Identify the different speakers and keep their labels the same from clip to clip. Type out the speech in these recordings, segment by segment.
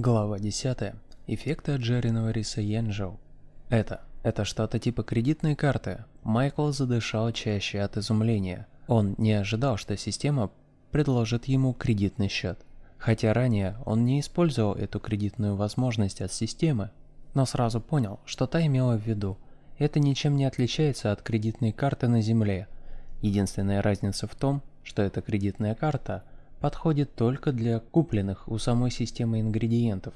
Speaker 1: Глава 10. Эффекты от жареного риса Янжоу. Это, это что-то типа кредитной карты. Майкл задышал чаще от изумления. Он не ожидал, что система предложит ему кредитный счет. Хотя ранее он не использовал эту кредитную возможность от системы, но сразу понял, что та имела в виду. Это ничем не отличается от кредитной карты на Земле. Единственная разница в том, что эта кредитная карта – подходит только для купленных у самой системы ингредиентов,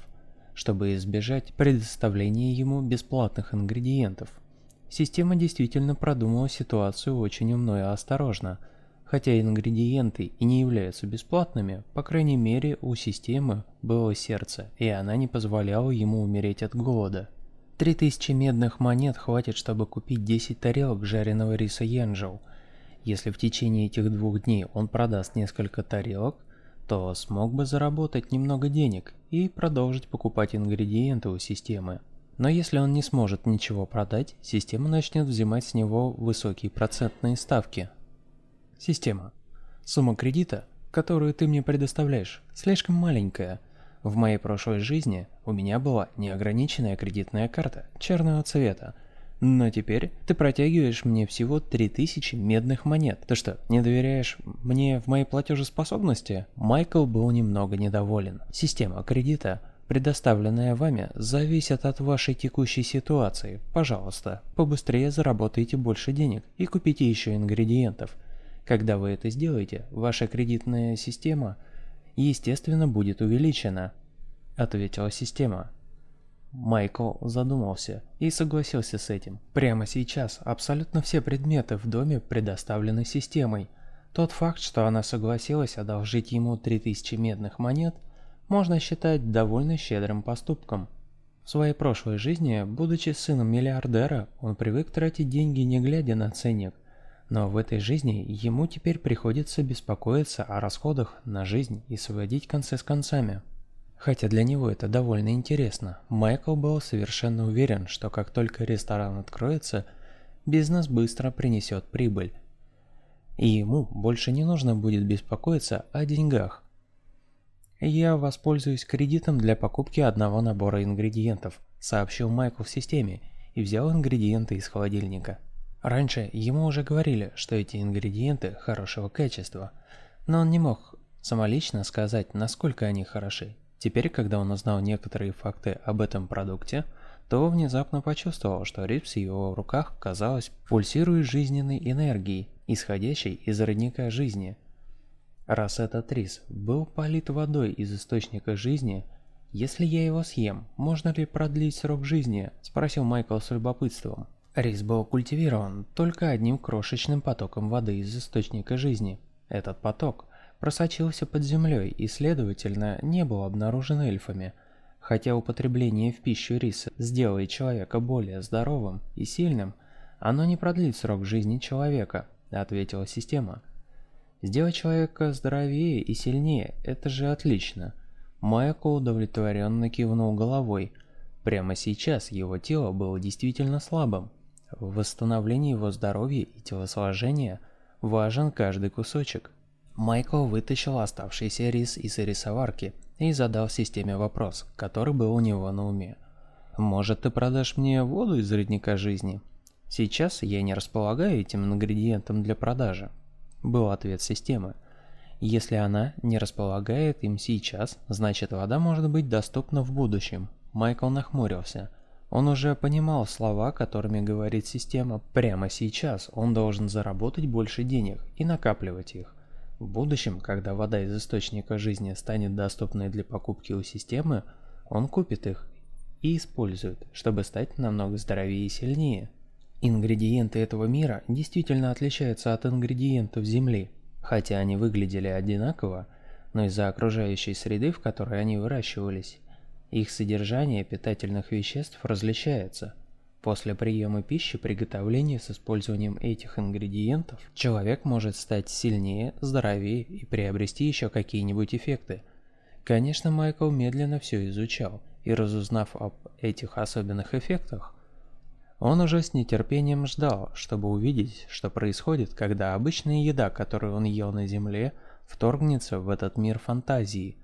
Speaker 1: чтобы избежать предоставления ему бесплатных ингредиентов. Система действительно продумала ситуацию очень умно и осторожно. Хотя ингредиенты и не являются бесплатными, по крайней мере у системы было сердце, и она не позволяла ему умереть от голода. 3000 медных монет хватит, чтобы купить 10 тарелок жареного риса янжоу – если в течение этих двух дней он продаст несколько тарелок, то смог бы заработать немного денег и продолжить покупать ингредиенты у системы. Но если он не сможет ничего продать, система начнет взимать с него высокие процентные ставки. Система. Сумма кредита, которую ты мне предоставляешь, слишком маленькая. В моей прошлой жизни у меня была неограниченная кредитная карта черного цвета, но теперь ты протягиваешь мне всего 3000 медных монет. Ты что, не доверяешь мне в моей платежеспособности? Майкл был немного недоволен. Система кредита, предоставленная вами, зависит от вашей текущей ситуации. Пожалуйста, побыстрее заработайте больше денег и купите еще ингредиентов. Когда вы это сделаете, ваша кредитная система, естественно, будет увеличена, ответила система. Майкл задумался и согласился с этим. Прямо сейчас абсолютно все предметы в доме предоставлены системой. Тот факт, что она согласилась одолжить ему 3000 медных монет, можно считать довольно щедрым поступком. В своей прошлой жизни, будучи сыном миллиардера, он привык тратить деньги не глядя на ценник. Но в этой жизни ему теперь приходится беспокоиться о расходах на жизнь и сводить концы с концами. Хотя для него это довольно интересно, Майкл был совершенно уверен, что как только ресторан откроется, бизнес быстро принесет прибыль. И ему больше не нужно будет беспокоиться о деньгах. «Я воспользуюсь кредитом для покупки одного набора ингредиентов», сообщил Майкл в системе и взял ингредиенты из холодильника. Раньше ему уже говорили, что эти ингредиенты хорошего качества, но он не мог самолично сказать, насколько они хороши. Теперь, когда он узнал некоторые факты об этом продукте, то внезапно почувствовал, что рис в его руках, казалось, пульсирует жизненной энергией, исходящей из родника жизни. Раз этот рис был полит водой из источника жизни, если я его съем, можно ли продлить срок жизни? спросил Майкл с любопытством. Рис был культивирован только одним крошечным потоком воды из источника жизни. Этот поток просочился под землей и, следовательно, не был обнаружен эльфами. Хотя употребление в пищу риса сделает человека более здоровым и сильным, оно не продлит срок жизни человека, ответила система. Сделать человека здоровее и сильнее – это же отлично. Майкл удовлетворенно кивнул головой. Прямо сейчас его тело было действительно слабым. В восстановлении его здоровья и телосложения важен каждый кусочек. Майкл вытащил оставшийся рис из рисоварки и задал системе вопрос, который был у него на уме. «Может, ты продашь мне воду из родника жизни?» «Сейчас я не располагаю этим ингредиентом для продажи», – был ответ системы. «Если она не располагает им сейчас, значит вода может быть доступна в будущем». Майкл нахмурился. Он уже понимал слова, которыми говорит система. Прямо сейчас он должен заработать больше денег и накапливать их. В будущем, когда вода из источника жизни станет доступной для покупки у системы, он купит их и использует, чтобы стать намного здоровее и сильнее. Ингредиенты этого мира действительно отличаются от ингредиентов Земли, хотя они выглядели одинаково, но из-за окружающей среды, в которой они выращивались, их содержание питательных веществ различается – После приема пищи приготовления с использованием этих ингредиентов человек может стать сильнее, здоровее и приобрести еще какие-нибудь эффекты. Конечно, Майкл медленно все изучал, и разузнав об этих особенных эффектах, он уже с нетерпением ждал, чтобы увидеть, что происходит, когда обычная еда, которую он ел на земле, вторгнется в этот мир фантазии.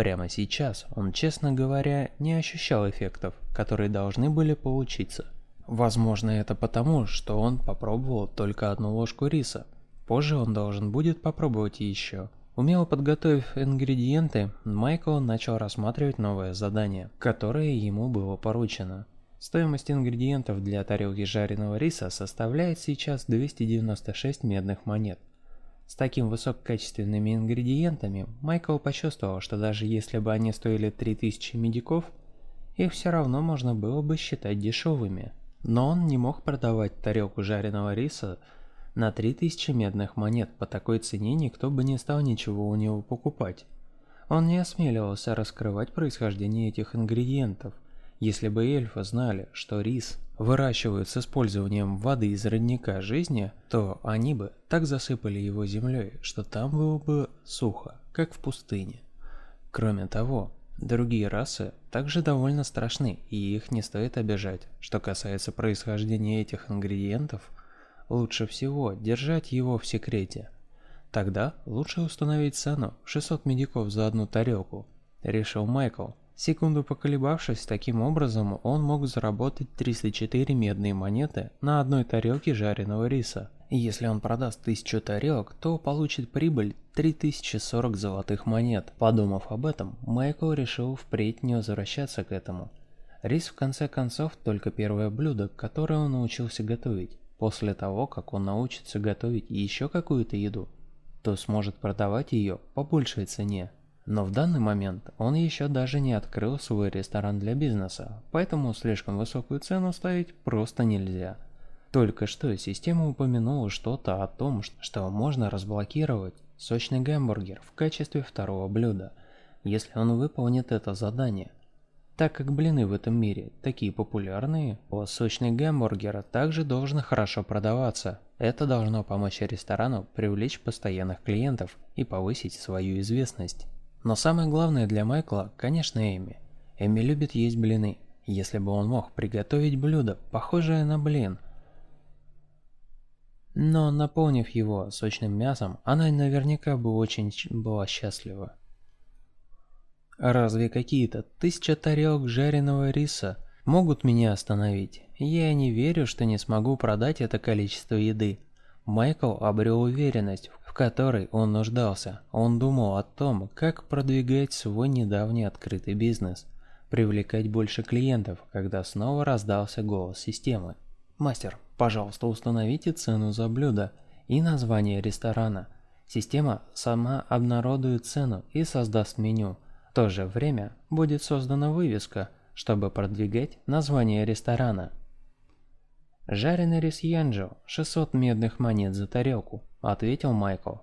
Speaker 1: Прямо сейчас он, честно говоря, не ощущал эффектов, которые должны были получиться. Возможно, это потому, что он попробовал только одну ложку риса. Позже он должен будет попробовать еще. Умело подготовив ингредиенты, Майкл начал рассматривать новое задание, которое ему было поручено. Стоимость ингредиентов для тарелки жареного риса составляет сейчас 296 медных монет. С таким высококачественными ингредиентами Майкл почувствовал, что даже если бы они стоили 3000 медиков, их все равно можно было бы считать дешевыми. Но он не мог продавать тарелку жареного риса на 3000 медных монет, по такой цене никто бы не стал ничего у него покупать. Он не осмеливался раскрывать происхождение этих ингредиентов – если бы эльфы знали, что рис выращивают с использованием воды из родника жизни, то они бы так засыпали его землей, что там было бы сухо, как в пустыне. Кроме того, другие расы также довольно страшны, и их не стоит обижать. Что касается происхождения этих ингредиентов, лучше всего держать его в секрете. Тогда лучше установить цену 600 медиков за одну тарелку, решил Майкл, Секунду поколебавшись, таким образом он мог заработать 304 медные монеты на одной тарелке жареного риса. Если он продаст 1000 тарелок, то получит прибыль 3040 золотых монет. Подумав об этом, Майкл решил впредь не возвращаться к этому. Рис в конце концов только первое блюдо, которое он научился готовить. После того, как он научится готовить еще какую-то еду, то сможет продавать ее по большей цене. Но в данный момент он еще даже не открыл свой ресторан для бизнеса, поэтому слишком высокую цену ставить просто нельзя. Только что система упомянула что-то о том, что можно разблокировать сочный гамбургер в качестве второго блюда, если он выполнит это задание. Так как блины в этом мире такие популярные, то сочный гамбургер также должен хорошо продаваться. Это должно помочь ресторану привлечь постоянных клиентов и повысить свою известность. Но самое главное для Майкла, конечно, Эми. Эми любит есть блины. Если бы он мог приготовить блюдо, похожее на блин, но наполнив его сочным мясом, она наверняка бы очень была счастлива. Разве какие-то тысяча тарелок жареного риса могут меня остановить? Я не верю, что не смогу продать это количество еды. Майкл обрел уверенность, в которой он нуждался. Он думал о том, как продвигать свой недавний открытый бизнес, привлекать больше клиентов, когда снова раздался голос системы. «Мастер, пожалуйста, установите цену за блюдо и название ресторана. Система сама обнародует цену и создаст меню. В то же время будет создана вывеска, чтобы продвигать название ресторана. «Жареный рис Янджо, 600 медных монет за тарелку», – ответил Майкл.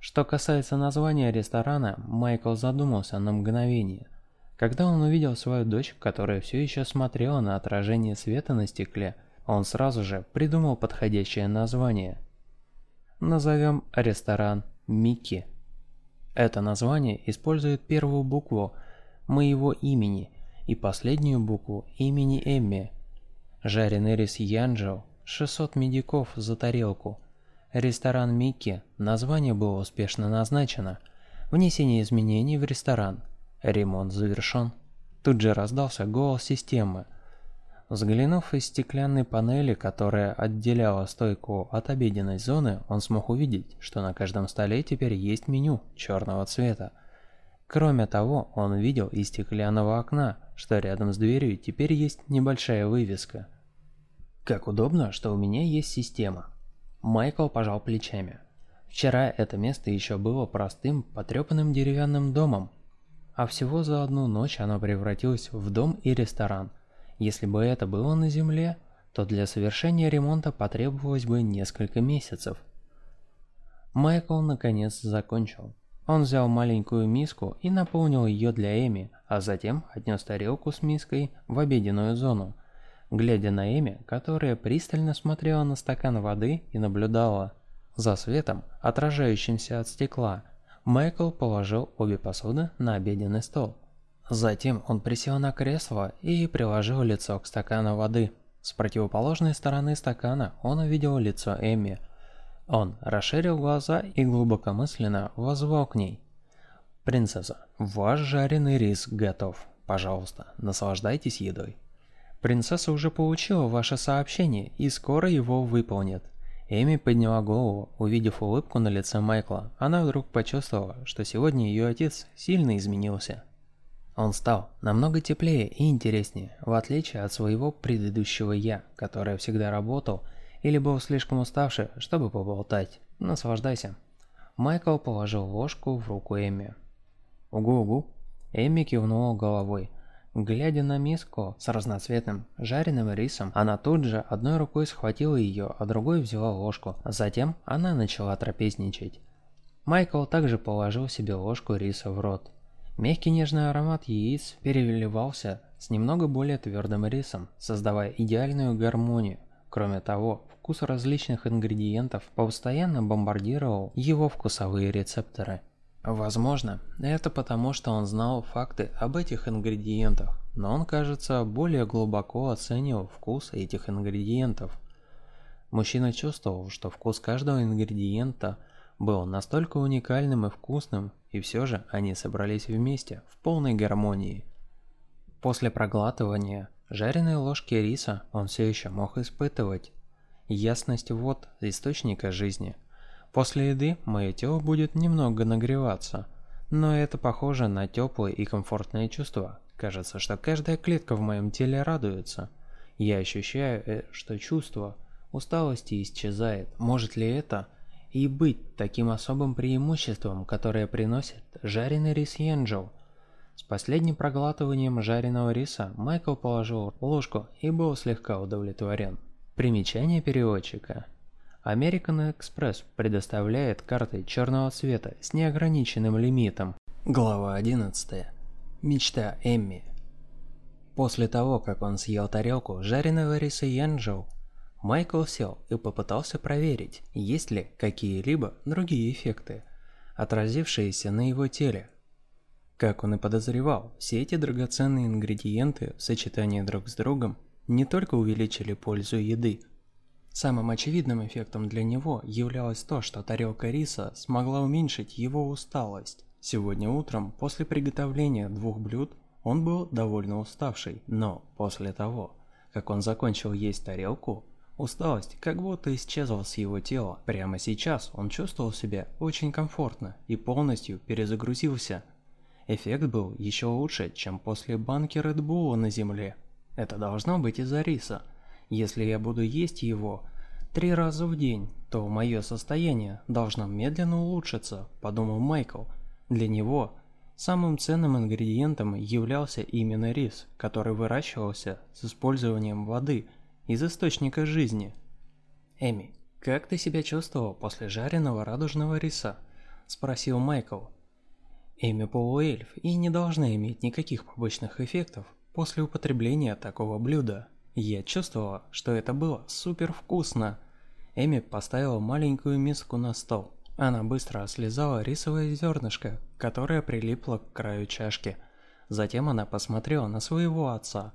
Speaker 1: Что касается названия ресторана, Майкл задумался на мгновение. Когда он увидел свою дочь, которая все еще смотрела на отражение света на стекле, он сразу же придумал подходящее название. Назовем ресторан Микки. Это название использует первую букву моего имени и последнюю букву имени Эмми – Жареный рис Янджоу, 600 медиков за тарелку. Ресторан Микки, название было успешно назначено. Внесение изменений в ресторан. Ремонт завершен. Тут же раздался голос системы. Взглянув из стеклянной панели, которая отделяла стойку от обеденной зоны, он смог увидеть, что на каждом столе теперь есть меню черного цвета. Кроме того, он видел из стеклянного окна, что рядом с дверью теперь есть небольшая вывеска. Как удобно, что у меня есть система. Майкл пожал плечами. Вчера это место еще было простым, потрепанным деревянным домом, а всего за одну ночь оно превратилось в дом и ресторан. Если бы это было на земле, то для совершения ремонта потребовалось бы несколько месяцев. Майкл наконец закончил. Он взял маленькую миску и наполнил ее для Эми, а затем отнес тарелку с миской в обеденную зону. Глядя на Эми, которая пристально смотрела на стакан воды и наблюдала за светом, отражающимся от стекла, Майкл положил обе посуды на обеденный стол. Затем он присел на кресло и приложил лицо к стакану воды. С противоположной стороны стакана он увидел лицо Эми – он расширил глаза и глубокомысленно возвал к ней. Принцесса, ваш жареный рис готов. Пожалуйста, наслаждайтесь едой. Принцесса уже получила ваше сообщение и скоро его выполнит. Эми подняла голову, увидев улыбку на лице Майкла. Она вдруг почувствовала, что сегодня ее отец сильно изменился. Он стал намного теплее и интереснее, в отличие от своего предыдущего «я», которое всегда работал или был слишком уставший, чтобы поболтать. Наслаждайся. Майкл положил ложку в руку Эми. «Угу-угу». Эми кивнула головой. Глядя на миску с разноцветным жареным рисом, она тут же одной рукой схватила ее, а другой взяла ложку. Затем она начала трапезничать. Майкл также положил себе ложку риса в рот. Мягкий нежный аромат яиц переливался с немного более твердым рисом, создавая идеальную гармонию. Кроме того, вкус различных ингредиентов постоянно бомбардировал его вкусовые рецепторы. Возможно, это потому, что он знал факты об этих ингредиентах, но он, кажется, более глубоко оценивал вкус этих ингредиентов. Мужчина чувствовал, что вкус каждого ингредиента был настолько уникальным и вкусным, и все же они собрались вместе, в полной гармонии. После проглатывания жареной ложки риса он все еще мог испытывать ясность вод источника жизни – После еды мое тело будет немного нагреваться, но это похоже на теплое и комфортное чувство. Кажется, что каждая клетка в моем теле радуется. Я ощущаю, э, что чувство усталости исчезает. Может ли это и быть таким особым преимуществом, которое приносит жареный рис Янджоу? С последним проглатыванием жареного риса Майкл положил ложку и был слегка удовлетворен. Примечание переводчика. American Express предоставляет карты черного цвета с неограниченным лимитом. Глава 11. Мечта Эмми. После того, как он съел тарелку жареного риса Янчжоу, Майкл сел и попытался проверить, есть ли какие-либо другие эффекты, отразившиеся на его теле. Как он и подозревал, все эти драгоценные ингредиенты в сочетании друг с другом не только увеличили пользу еды, Самым очевидным эффектом для него являлось то, что тарелка риса смогла уменьшить его усталость. Сегодня утром, после приготовления двух блюд, он был довольно уставший, но после того, как он закончил есть тарелку, усталость как будто исчезла с его тела. Прямо сейчас он чувствовал себя очень комфортно и полностью перезагрузился. Эффект был еще лучше, чем после банки Bull на земле. Это должно быть из-за риса. Если я буду есть его три раза в день, то мое состояние должно медленно улучшиться, подумал Майкл. Для него самым ценным ингредиентом являлся именно рис, который выращивался с использованием воды из источника жизни. Эми, как ты себя чувствовал после жареного радужного риса? спросил Майкл. Эми полуэльф и не должна иметь никаких побочных эффектов после употребления такого блюда. Я чувствовала, что это было супер вкусно. Эми поставила маленькую миску на стол. Она быстро слезала рисовое зернышко, которое прилипло к краю чашки. Затем она посмотрела на своего отца.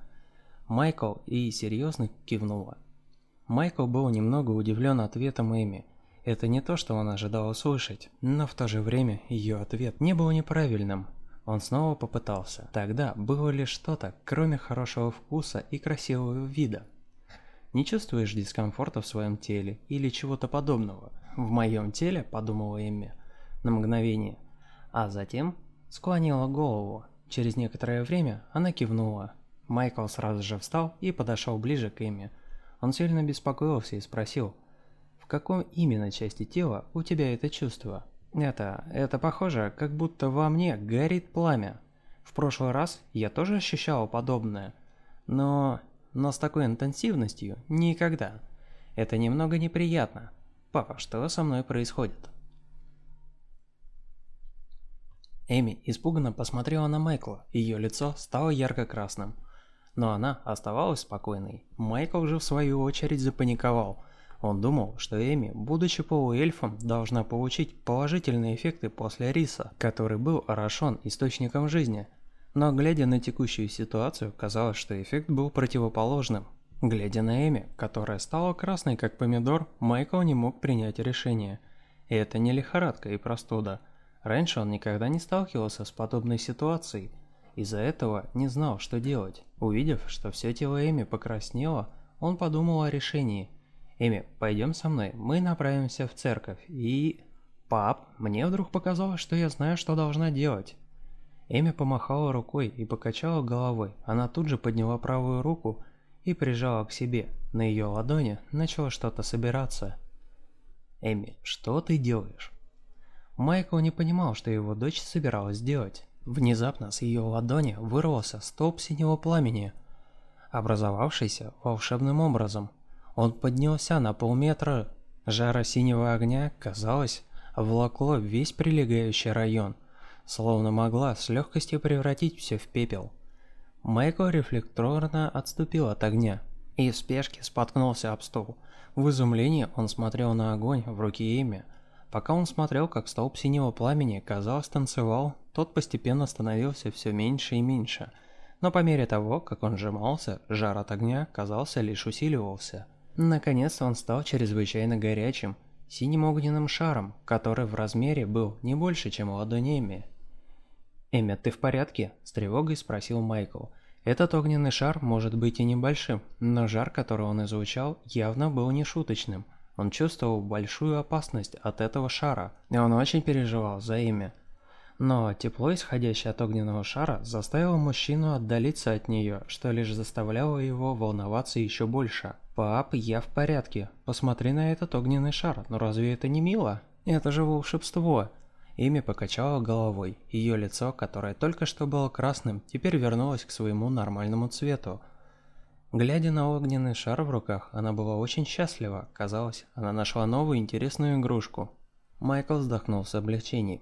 Speaker 1: Майкл и серьезно кивнула. Майкл был немного удивлен ответом Эми. Это не то, что он ожидал услышать, но в то же время ее ответ не был неправильным. Он снова попытался. Тогда было ли что-то, кроме хорошего вкуса и красивого вида? Не чувствуешь дискомфорта в своем теле или чего-то подобного? В моем теле, подумала Эмми на мгновение, а затем склонила голову. Через некоторое время она кивнула. Майкл сразу же встал и подошел ближе к Эмми. Он сильно беспокоился и спросил, «В каком именно части тела у тебя это чувство?» Это... это похоже, как будто во мне горит пламя. В прошлый раз я тоже ощущал подобное. Но... но с такой интенсивностью никогда. Это немного неприятно. Папа, что со мной происходит? Эми испуганно посмотрела на Майкла, ее лицо стало ярко-красным. Но она оставалась спокойной. Майкл же в свою очередь запаниковал – он думал, что Эми, будучи полуэльфом, должна получить положительные эффекты после риса, который был орошен источником жизни. Но глядя на текущую ситуацию, казалось, что эффект был противоположным. Глядя на Эми, которая стала красной как помидор, Майкл не мог принять решение. И это не лихорадка и простуда. Раньше он никогда не сталкивался с подобной ситуацией, из-за этого не знал, что делать. Увидев, что все тело Эми покраснело, он подумал о решении. «Эми, пойдем со мной, мы направимся в церковь и...» «Пап, мне вдруг показалось, что я знаю, что должна делать». Эми помахала рукой и покачала головой. Она тут же подняла правую руку и прижала к себе. На ее ладони начало что-то собираться. «Эми, что ты делаешь?» Майкл не понимал, что его дочь собиралась делать. Внезапно с ее ладони вырвался столб синего пламени, образовавшийся волшебным образом. Он поднялся на полметра. Жара синего огня, казалось, волокло весь прилегающий район, словно могла с легкостью превратить все в пепел. Майкл рефлекторно отступил от огня и в спешке споткнулся об стол. В изумлении он смотрел на огонь в руке Эми. Пока он смотрел, как столб синего пламени, казалось, танцевал, тот постепенно становился все меньше и меньше. Но по мере того, как он сжимался, жар от огня, казался, лишь усиливался. Наконец он стал чрезвычайно горячим, синим огненным шаром, который в размере был не больше, чем ладонь Эми. «Эми, ты в порядке?» – с тревогой спросил Майкл. Этот огненный шар может быть и небольшим, но жар, который он излучал, явно был не шуточным. Он чувствовал большую опасность от этого шара, и он очень переживал за имя. Но тепло, исходящее от огненного шара, заставило мужчину отдалиться от нее, что лишь заставляло его волноваться еще больше. «Пап, я в порядке. Посмотри на этот огненный шар, но разве это не мило? Это же волшебство!» Эми покачала головой. Ее лицо, которое только что было красным, теперь вернулось к своему нормальному цвету. Глядя на огненный шар в руках, она была очень счастлива. Казалось, она нашла новую интересную игрушку. Майкл вздохнул с облегчением.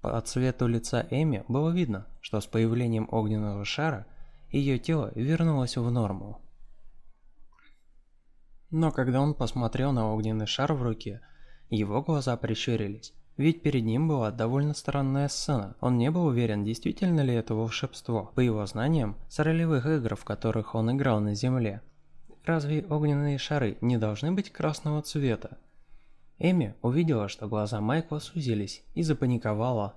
Speaker 1: По цвету лица Эми было видно, что с появлением огненного шара ее тело вернулось в норму. Но когда он посмотрел на огненный шар в руке, его глаза прищурились. Ведь перед ним была довольно странная сцена. Он не был уверен, действительно ли это волшебство. По его знаниям, с ролевых игр, в которых он играл на Земле. Разве огненные шары не должны быть красного цвета? Эми увидела, что глаза Майкла сузились и запаниковала.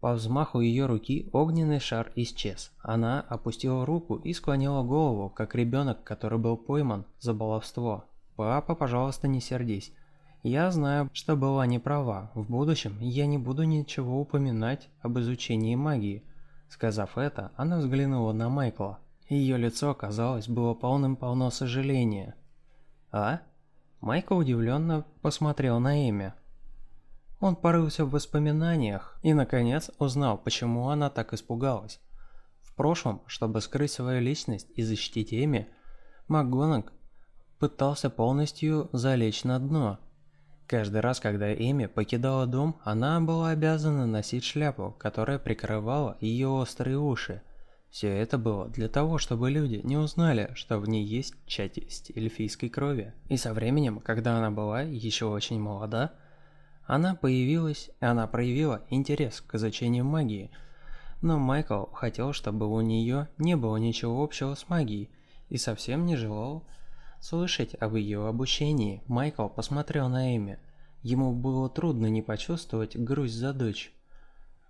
Speaker 1: По взмаху ее руки огненный шар исчез. Она опустила руку и склонила голову, как ребенок, который был пойман за баловство. «Папа, пожалуйста, не сердись. Я знаю, что была не права. В будущем я не буду ничего упоминать об изучении магии. Сказав это, она взглянула на Майкла. Ее лицо, казалось, было полным-полно сожаления. «А?» Майкл удивленно посмотрел на имя. Он порылся в воспоминаниях и, наконец, узнал, почему она так испугалась. В прошлом, чтобы скрыть свою личность и защитить Эми, МакГонаг пытался полностью залечь на дно – Каждый раз, когда Эми покидала дом, она была обязана носить шляпу, которая прикрывала ее острые уши. Все это было для того, чтобы люди не узнали, что в ней есть часть эльфийской крови. И со временем, когда она была еще очень молода, она появилась, она проявила интерес к изучению магии. Но Майкл хотел, чтобы у нее не было ничего общего с магией, и совсем не желал Слышать об ее обучении, Майкл посмотрел на Эми. Ему было трудно не почувствовать грусть за дочь.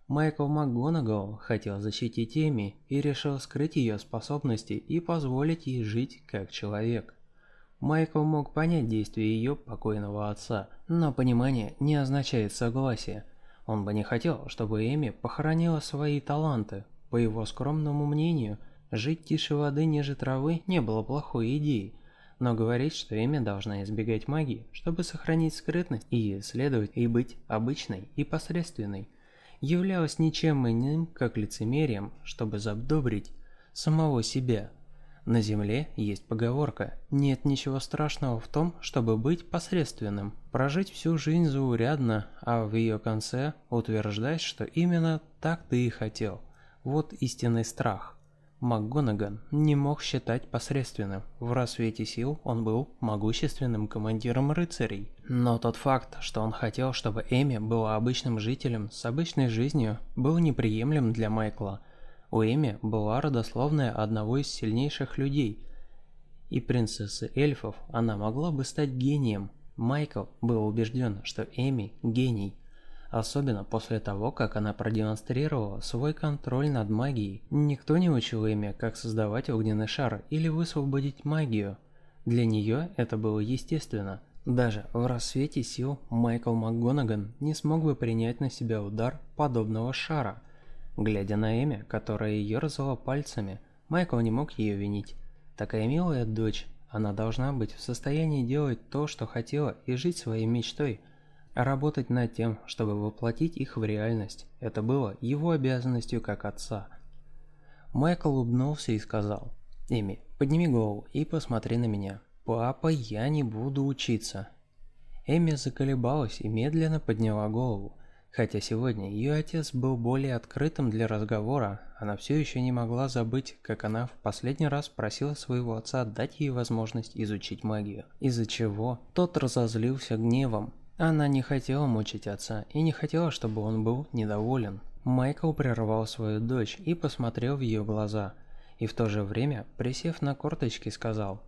Speaker 1: Майкл МакГонагал хотел защитить Эми и решил скрыть ее способности и позволить ей жить как человек. Майкл мог понять действия ее покойного отца, но понимание не означает согласие. Он бы не хотел, чтобы Эми похоронила свои таланты. По его скромному мнению, жить тише воды ниже травы не было плохой идеей, но говорить, что Эми должна избегать магии, чтобы сохранить скрытность и исследовать и быть обычной и посредственной, являлось ничем иным, как лицемерием, чтобы задобрить самого себя. На Земле есть поговорка «нет ничего страшного в том, чтобы быть посредственным, прожить всю жизнь заурядно, а в ее конце утверждать, что именно так ты и хотел». Вот истинный страх – МакГонаган не мог считать посредственным. В рассвете сил он был могущественным командиром рыцарей. Но тот факт, что он хотел, чтобы Эми была обычным жителем с обычной жизнью, был неприемлем для Майкла. У Эми была родословная одного из сильнейших людей. И принцессы эльфов она могла бы стать гением. Майкл был убежден, что Эми – гений. Особенно после того, как она продемонстрировала свой контроль над магией. Никто не учил Эми, как создавать огненный шар или высвободить магию. Для нее это было естественно. Даже в рассвете сил Майкл МакГонаган не смог бы принять на себя удар подобного шара. Глядя на Эми, которая ее разала пальцами, Майкл не мог ее винить. Такая милая дочь, она должна быть в состоянии делать то, что хотела, и жить своей мечтой – Работать над тем, чтобы воплотить их в реальность, это было его обязанностью как отца. Майкл улыбнулся и сказал, «Эми, подними голову и посмотри на меня. Папа, я не буду учиться». Эми заколебалась и медленно подняла голову. Хотя сегодня ее отец был более открытым для разговора, она все еще не могла забыть, как она в последний раз просила своего отца дать ей возможность изучить магию, из-за чего тот разозлился гневом она не хотела мучить отца и не хотела, чтобы он был недоволен. Майкл прервал свою дочь и посмотрел в ее глаза, и в то же время, присев на корточки, сказал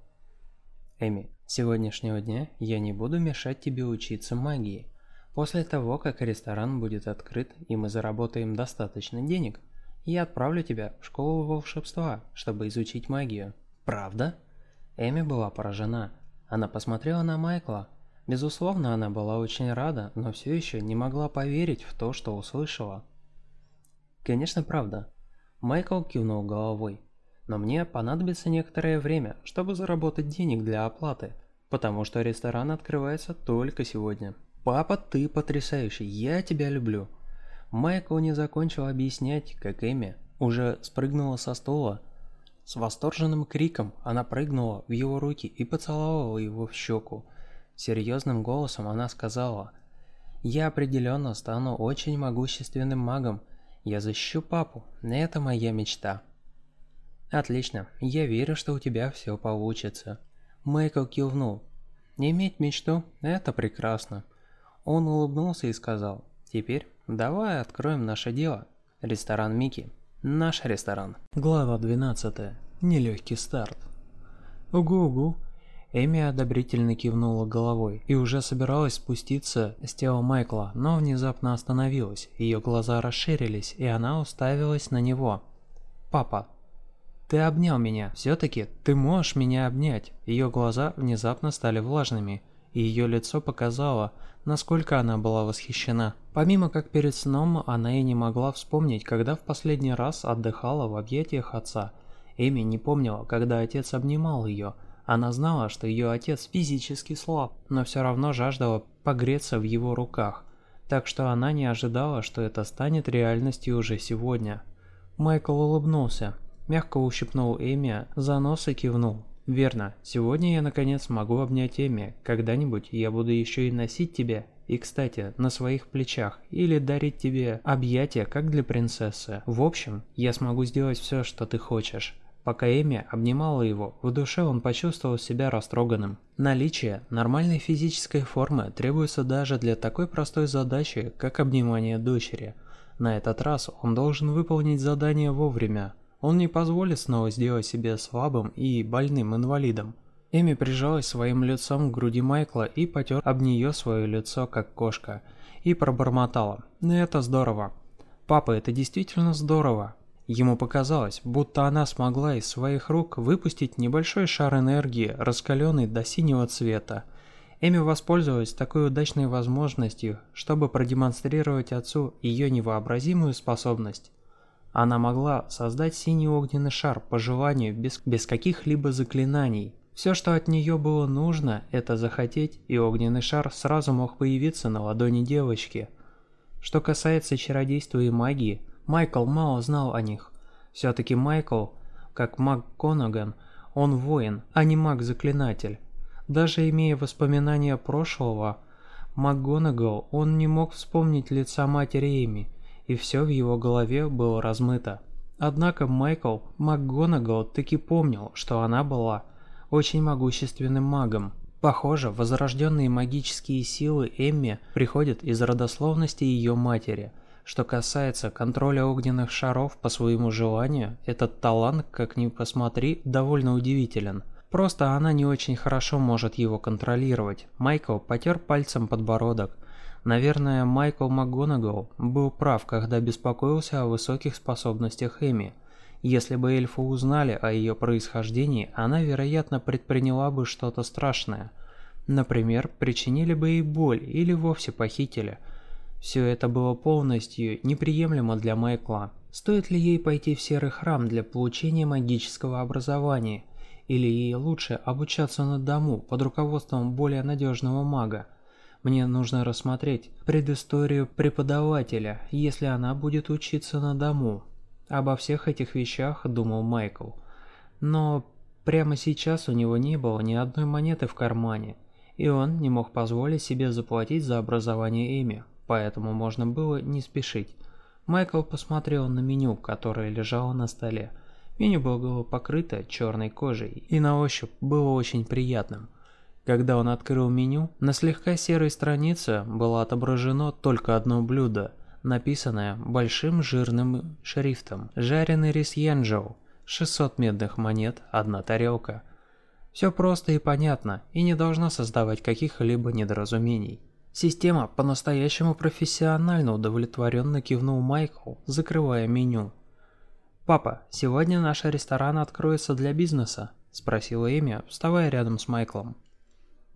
Speaker 1: «Эми, с сегодняшнего дня я не буду мешать тебе учиться магии. После того, как ресторан будет открыт и мы заработаем достаточно денег, я отправлю тебя в школу волшебства, чтобы изучить магию. Правда?» Эми была поражена. Она посмотрела на Майкла, Безусловно, она была очень рада, но все еще не могла поверить в то, что услышала. Конечно, правда. Майкл кивнул головой. Но мне понадобится некоторое время, чтобы заработать денег для оплаты, потому что ресторан открывается только сегодня. Папа, ты потрясающий, я тебя люблю. Майкл не закончил объяснять, как Эми уже спрыгнула со стула. С восторженным криком она прыгнула в его руки и поцеловала его в щеку. Серьезным голосом она сказала, «Я определенно стану очень могущественным магом. Я защищу папу. Это моя мечта». «Отлично. Я верю, что у тебя все получится». Майкл кивнул. «Иметь мечту – это прекрасно». Он улыбнулся и сказал, «Теперь давай откроем наше дело. Ресторан Микки. Наш ресторан». Глава 12. Нелегкий старт. Угу-угу. Эми одобрительно кивнула головой и уже собиралась спуститься с тела Майкла, но внезапно остановилась. Ее глаза расширились, и она уставилась на него. «Папа, ты обнял меня. Все-таки ты можешь меня обнять». Ее глаза внезапно стали влажными, и ее лицо показало, насколько она была восхищена. Помимо как перед сном, она и не могла вспомнить, когда в последний раз отдыхала в объятиях отца. Эми не помнила, когда отец обнимал ее – она знала, что ее отец физически слаб, но все равно жаждала погреться в его руках, так что она не ожидала, что это станет реальностью уже сегодня. Майкл улыбнулся, мягко ущипнул Эми за нос и кивнул. «Верно, сегодня я наконец могу обнять Эми, когда-нибудь я буду еще и носить тебя, и, кстати, на своих плечах, или дарить тебе объятия, как для принцессы. В общем, я смогу сделать все, что ты хочешь». Пока Эми обнимала его, в душе он почувствовал себя растроганным. Наличие нормальной физической формы требуется даже для такой простой задачи, как обнимание дочери. На этот раз он должен выполнить задание вовремя. Он не позволит снова сделать себя слабым и больным инвалидом. Эми прижалась своим лицом к груди Майкла и потер об нее свое лицо, как кошка, и пробормотала. «Ну это здорово. Папа, это действительно здорово. Ему показалось, будто она смогла из своих рук выпустить небольшой шар энергии, раскаленный до синего цвета. Эми воспользовалась такой удачной возможностью, чтобы продемонстрировать отцу ее невообразимую способность. Она могла создать синий огненный шар по желанию без, без каких-либо заклинаний. Все, что от нее было нужно, это захотеть, и огненный шар сразу мог появиться на ладони девочки. Что касается чародейства и магии – Майкл мало знал о них. Все-таки Майкл, как маг Коноган, он воин, а не маг-заклинатель. Даже имея воспоминания прошлого, МакГонагал, он не мог вспомнить лица матери Эми, и все в его голове было размыто. Однако Майкл МакГонагал таки помнил, что она была очень могущественным магом. Похоже, возрожденные магические силы Эмми приходят из родословности ее матери – что касается контроля огненных шаров по своему желанию, этот талант, как ни посмотри, довольно удивителен. Просто она не очень хорошо может его контролировать. Майкл потер пальцем подбородок. Наверное, Майкл МакГонагал был прав, когда беспокоился о высоких способностях Эми. Если бы эльфы узнали о ее происхождении, она, вероятно, предприняла бы что-то страшное. Например, причинили бы ей боль или вовсе похитили. Все это было полностью неприемлемо для Майкла. Стоит ли ей пойти в Серый Храм для получения магического образования? Или ей лучше обучаться на дому под руководством более надежного мага? Мне нужно рассмотреть предысторию преподавателя, если она будет учиться на дому. Обо всех этих вещах думал Майкл. Но прямо сейчас у него не было ни одной монеты в кармане, и он не мог позволить себе заплатить за образование Эми, поэтому можно было не спешить. Майкл посмотрел на меню, которое лежало на столе. Меню было покрыто черной кожей и на ощупь было очень приятным. Когда он открыл меню, на слегка серой странице было отображено только одно блюдо, написанное большим жирным шрифтом «Жареный рис Янжоу», 600 медных монет, одна тарелка. Все просто и понятно, и не должно создавать каких-либо недоразумений. Система по-настоящему профессионально удовлетворенно кивнул Майкл, закрывая меню. «Папа, сегодня наш ресторан откроется для бизнеса?» – спросила Эми, вставая рядом с Майклом.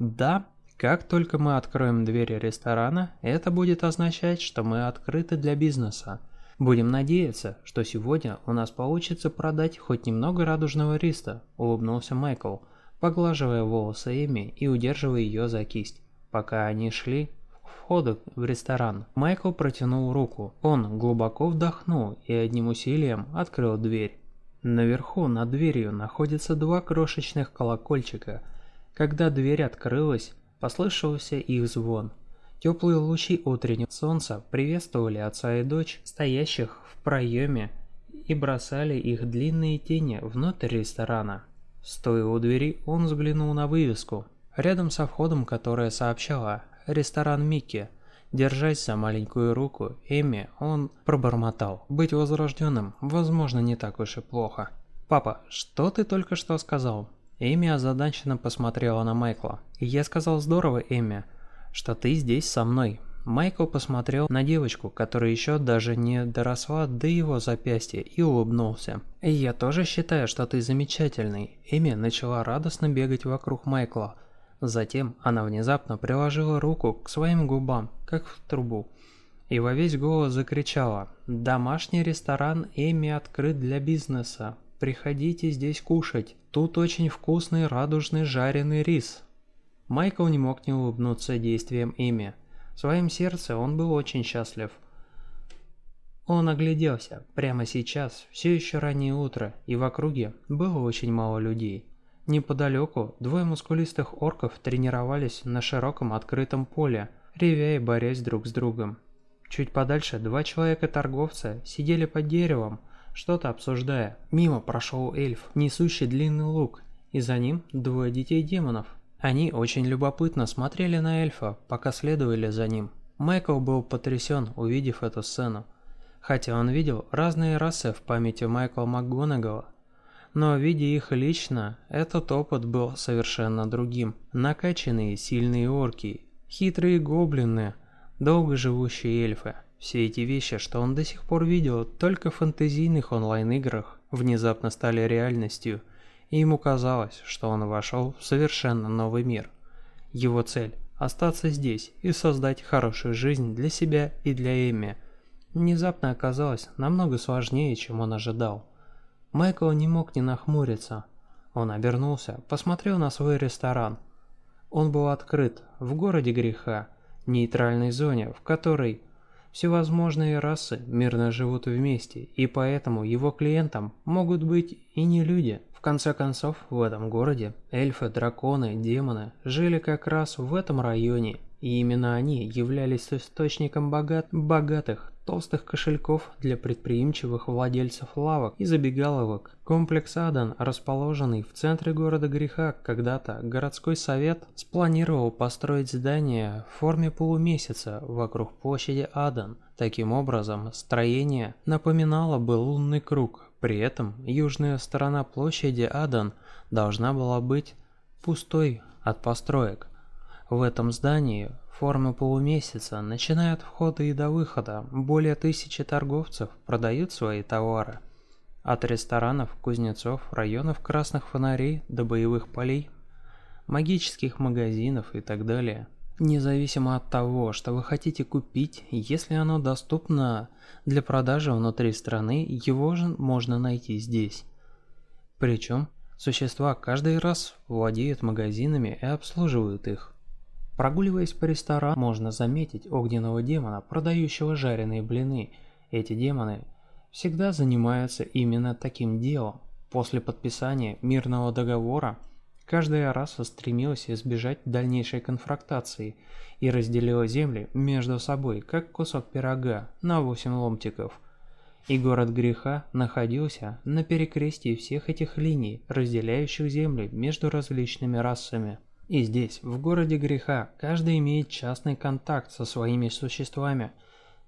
Speaker 1: Да, как только мы откроем двери ресторана, это будет означать, что мы открыты для бизнеса. Будем надеяться, что сегодня у нас получится продать хоть немного радужного риста, улыбнулся Майкл, поглаживая волосы Эми и удерживая ее за кисть. Пока они шли к входу в ресторан, Майкл протянул руку. Он глубоко вдохнул и одним усилием открыл дверь. Наверху над дверью находятся два крошечных колокольчика – когда дверь открылась, послышался их звон. Теплые лучи утреннего солнца приветствовали отца и дочь, стоящих в проеме, и бросали их длинные тени внутрь ресторана. Стоя у двери, он взглянул на вывеску, рядом со входом, которая сообщала «Ресторан Микки». Держась за маленькую руку Эми, он пробормотал. «Быть возрожденным, возможно, не так уж и плохо». «Папа, что ты только что сказал?» Эми озадаченно посмотрела на Майкла. «Я сказал здорово, Эми, что ты здесь со мной». Майкл посмотрел на девочку, которая еще даже не доросла до его запястья, и улыбнулся. «Я тоже считаю, что ты замечательный». Эми начала радостно бегать вокруг Майкла. Затем она внезапно приложила руку к своим губам, как в трубу, и во весь голос закричала «Домашний ресторан Эми открыт для бизнеса. Приходите здесь кушать. Тут очень вкусный радужный жареный рис. Майкл не мог не улыбнуться действием Эми. В своем сердце он был очень счастлив. Он огляделся. Прямо сейчас, все еще раннее утро, и в округе было очень мало людей. Неподалеку двое мускулистых орков тренировались на широком открытом поле, ревя и борясь друг с другом. Чуть подальше два человека-торговца сидели под деревом, что-то обсуждая. Мимо прошел эльф, несущий длинный лук, и за ним двое детей демонов. Они очень любопытно смотрели на эльфа, пока следовали за ним. Майкл был потрясен, увидев эту сцену. Хотя он видел разные расы в памяти Майкла МакГонагала, но видя их лично, этот опыт был совершенно другим. Накачанные сильные орки, хитрые гоблины, долго живущие эльфы – все эти вещи, что он до сих пор видел только в фэнтезийных онлайн-играх, внезапно стали реальностью, и ему казалось, что он вошел в совершенно новый мир. Его цель – остаться здесь и создать хорошую жизнь для себя и для Эми – внезапно оказалось намного сложнее, чем он ожидал. Майкл не мог не нахмуриться. Он обернулся, посмотрел на свой ресторан. Он был открыт, в городе греха, нейтральной зоне, в которой Всевозможные расы мирно живут вместе, и поэтому его клиентам могут быть и не люди. В конце концов, в этом городе эльфы, драконы, демоны жили как раз в этом районе, и именно они являлись источником богат богатых, толстых кошельков для предприимчивых владельцев лавок и забегаловок. Комплекс Адан, расположенный в центре города греха, когда-то городской совет спланировал построить здание в форме полумесяца вокруг площади Адан. Таким образом, строение напоминало бы лунный круг. При этом южная сторона площади Адан должна была быть пустой от построек. В этом здании формы полумесяца, начиная от входа и до выхода, более тысячи торговцев продают свои товары. От ресторанов, кузнецов, районов красных фонарей до боевых полей, магических магазинов и так далее. Независимо от того, что вы хотите купить, если оно доступно для продажи внутри страны, его же можно найти здесь. Причем, существа каждый раз владеют магазинами и обслуживают их. Прогуливаясь по ресторану, можно заметить огненного демона, продающего жареные блины. Эти демоны всегда занимаются именно таким делом. После подписания мирного договора, каждая раса стремилась избежать дальнейшей конфронтации и разделила земли между собой, как кусок пирога, на 8 ломтиков. И город греха находился на перекрестии всех этих линий, разделяющих земли между различными расами. И здесь, в городе греха, каждый имеет частный контакт со своими существами,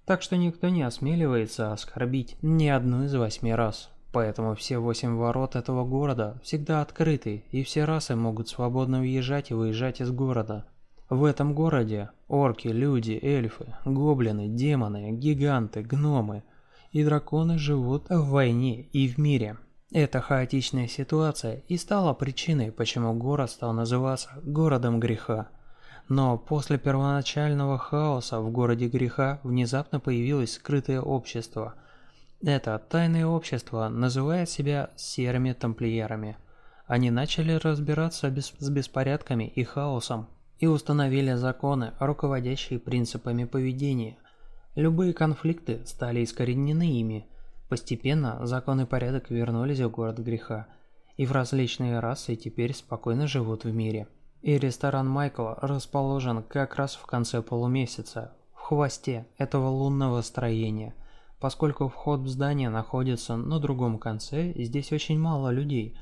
Speaker 1: так что никто не осмеливается оскорбить ни одну из восьми раз. Поэтому все восемь ворот этого города всегда открыты, и все расы могут свободно въезжать и выезжать из города. В этом городе орки, люди, эльфы, гоблины, демоны, гиганты, гномы и драконы живут в войне и в мире. Эта хаотичная ситуация и стала причиной, почему город стал называться городом греха. Но после первоначального хаоса в городе греха внезапно появилось скрытое общество. Это тайное общество называет себя серыми тамплиерами. Они начали разбираться с беспорядками и хаосом и установили законы, руководящие принципами поведения. Любые конфликты стали искоренены ими – Постепенно закон и порядок вернулись в город греха, и в различные расы теперь спокойно живут в мире. И ресторан Майкла расположен как раз в конце полумесяца, в хвосте этого лунного строения. Поскольку вход в здание находится на другом конце, здесь очень мало людей.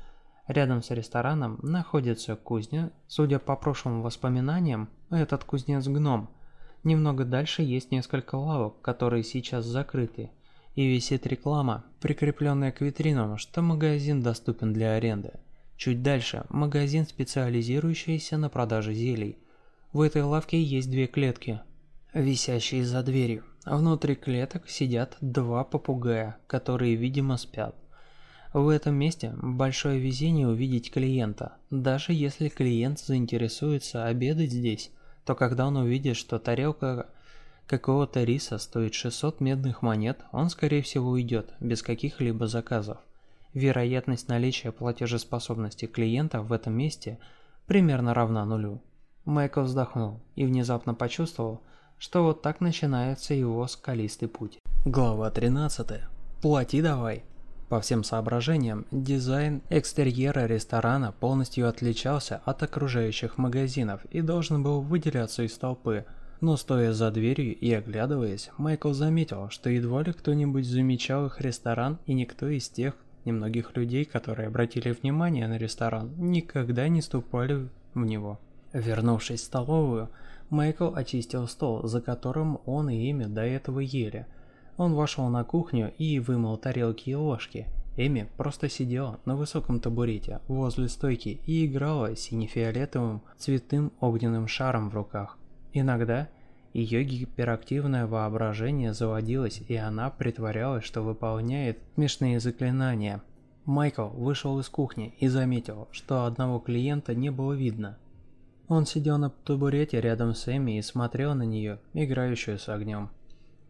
Speaker 1: Рядом с рестораном находится кузня. Судя по прошлым воспоминаниям, этот кузнец гном. Немного дальше есть несколько лавок, которые сейчас закрыты и висит реклама, прикрепленная к витринам, что магазин доступен для аренды. Чуть дальше – магазин, специализирующийся на продаже зелий. В этой лавке есть две клетки, висящие за дверью. Внутри клеток сидят два попугая, которые, видимо, спят. В этом месте большое везение увидеть клиента. Даже если клиент заинтересуется обедать здесь, то когда он увидит, что тарелка какого-то риса стоит 600 медных монет, он скорее всего уйдет, без каких-либо заказов. Вероятность наличия платежеспособности клиента в этом месте примерно равна нулю. Майкл вздохнул и внезапно почувствовал, что вот так начинается его скалистый путь. Глава 13. Плати давай. По всем соображениям, дизайн экстерьера ресторана полностью отличался от окружающих магазинов и должен был выделяться из толпы – но стоя за дверью и оглядываясь, Майкл заметил, что едва ли кто-нибудь замечал их ресторан, и никто из тех немногих людей, которые обратили внимание на ресторан, никогда не ступали в него. Вернувшись в столовую, Майкл очистил стол, за которым он и Эми до этого ели. Он вошел на кухню и вымыл тарелки и ложки. Эми просто сидела на высоком табурете возле стойки и играла сине-фиолетовым цветным огненным шаром в руках. Иногда ее гиперактивное воображение заводилось, и она притворялась, что выполняет смешные заклинания. Майкл вышел из кухни и заметил, что одного клиента не было видно. Он сидел на табурете рядом с Эми и смотрел на нее, играющую с огнем.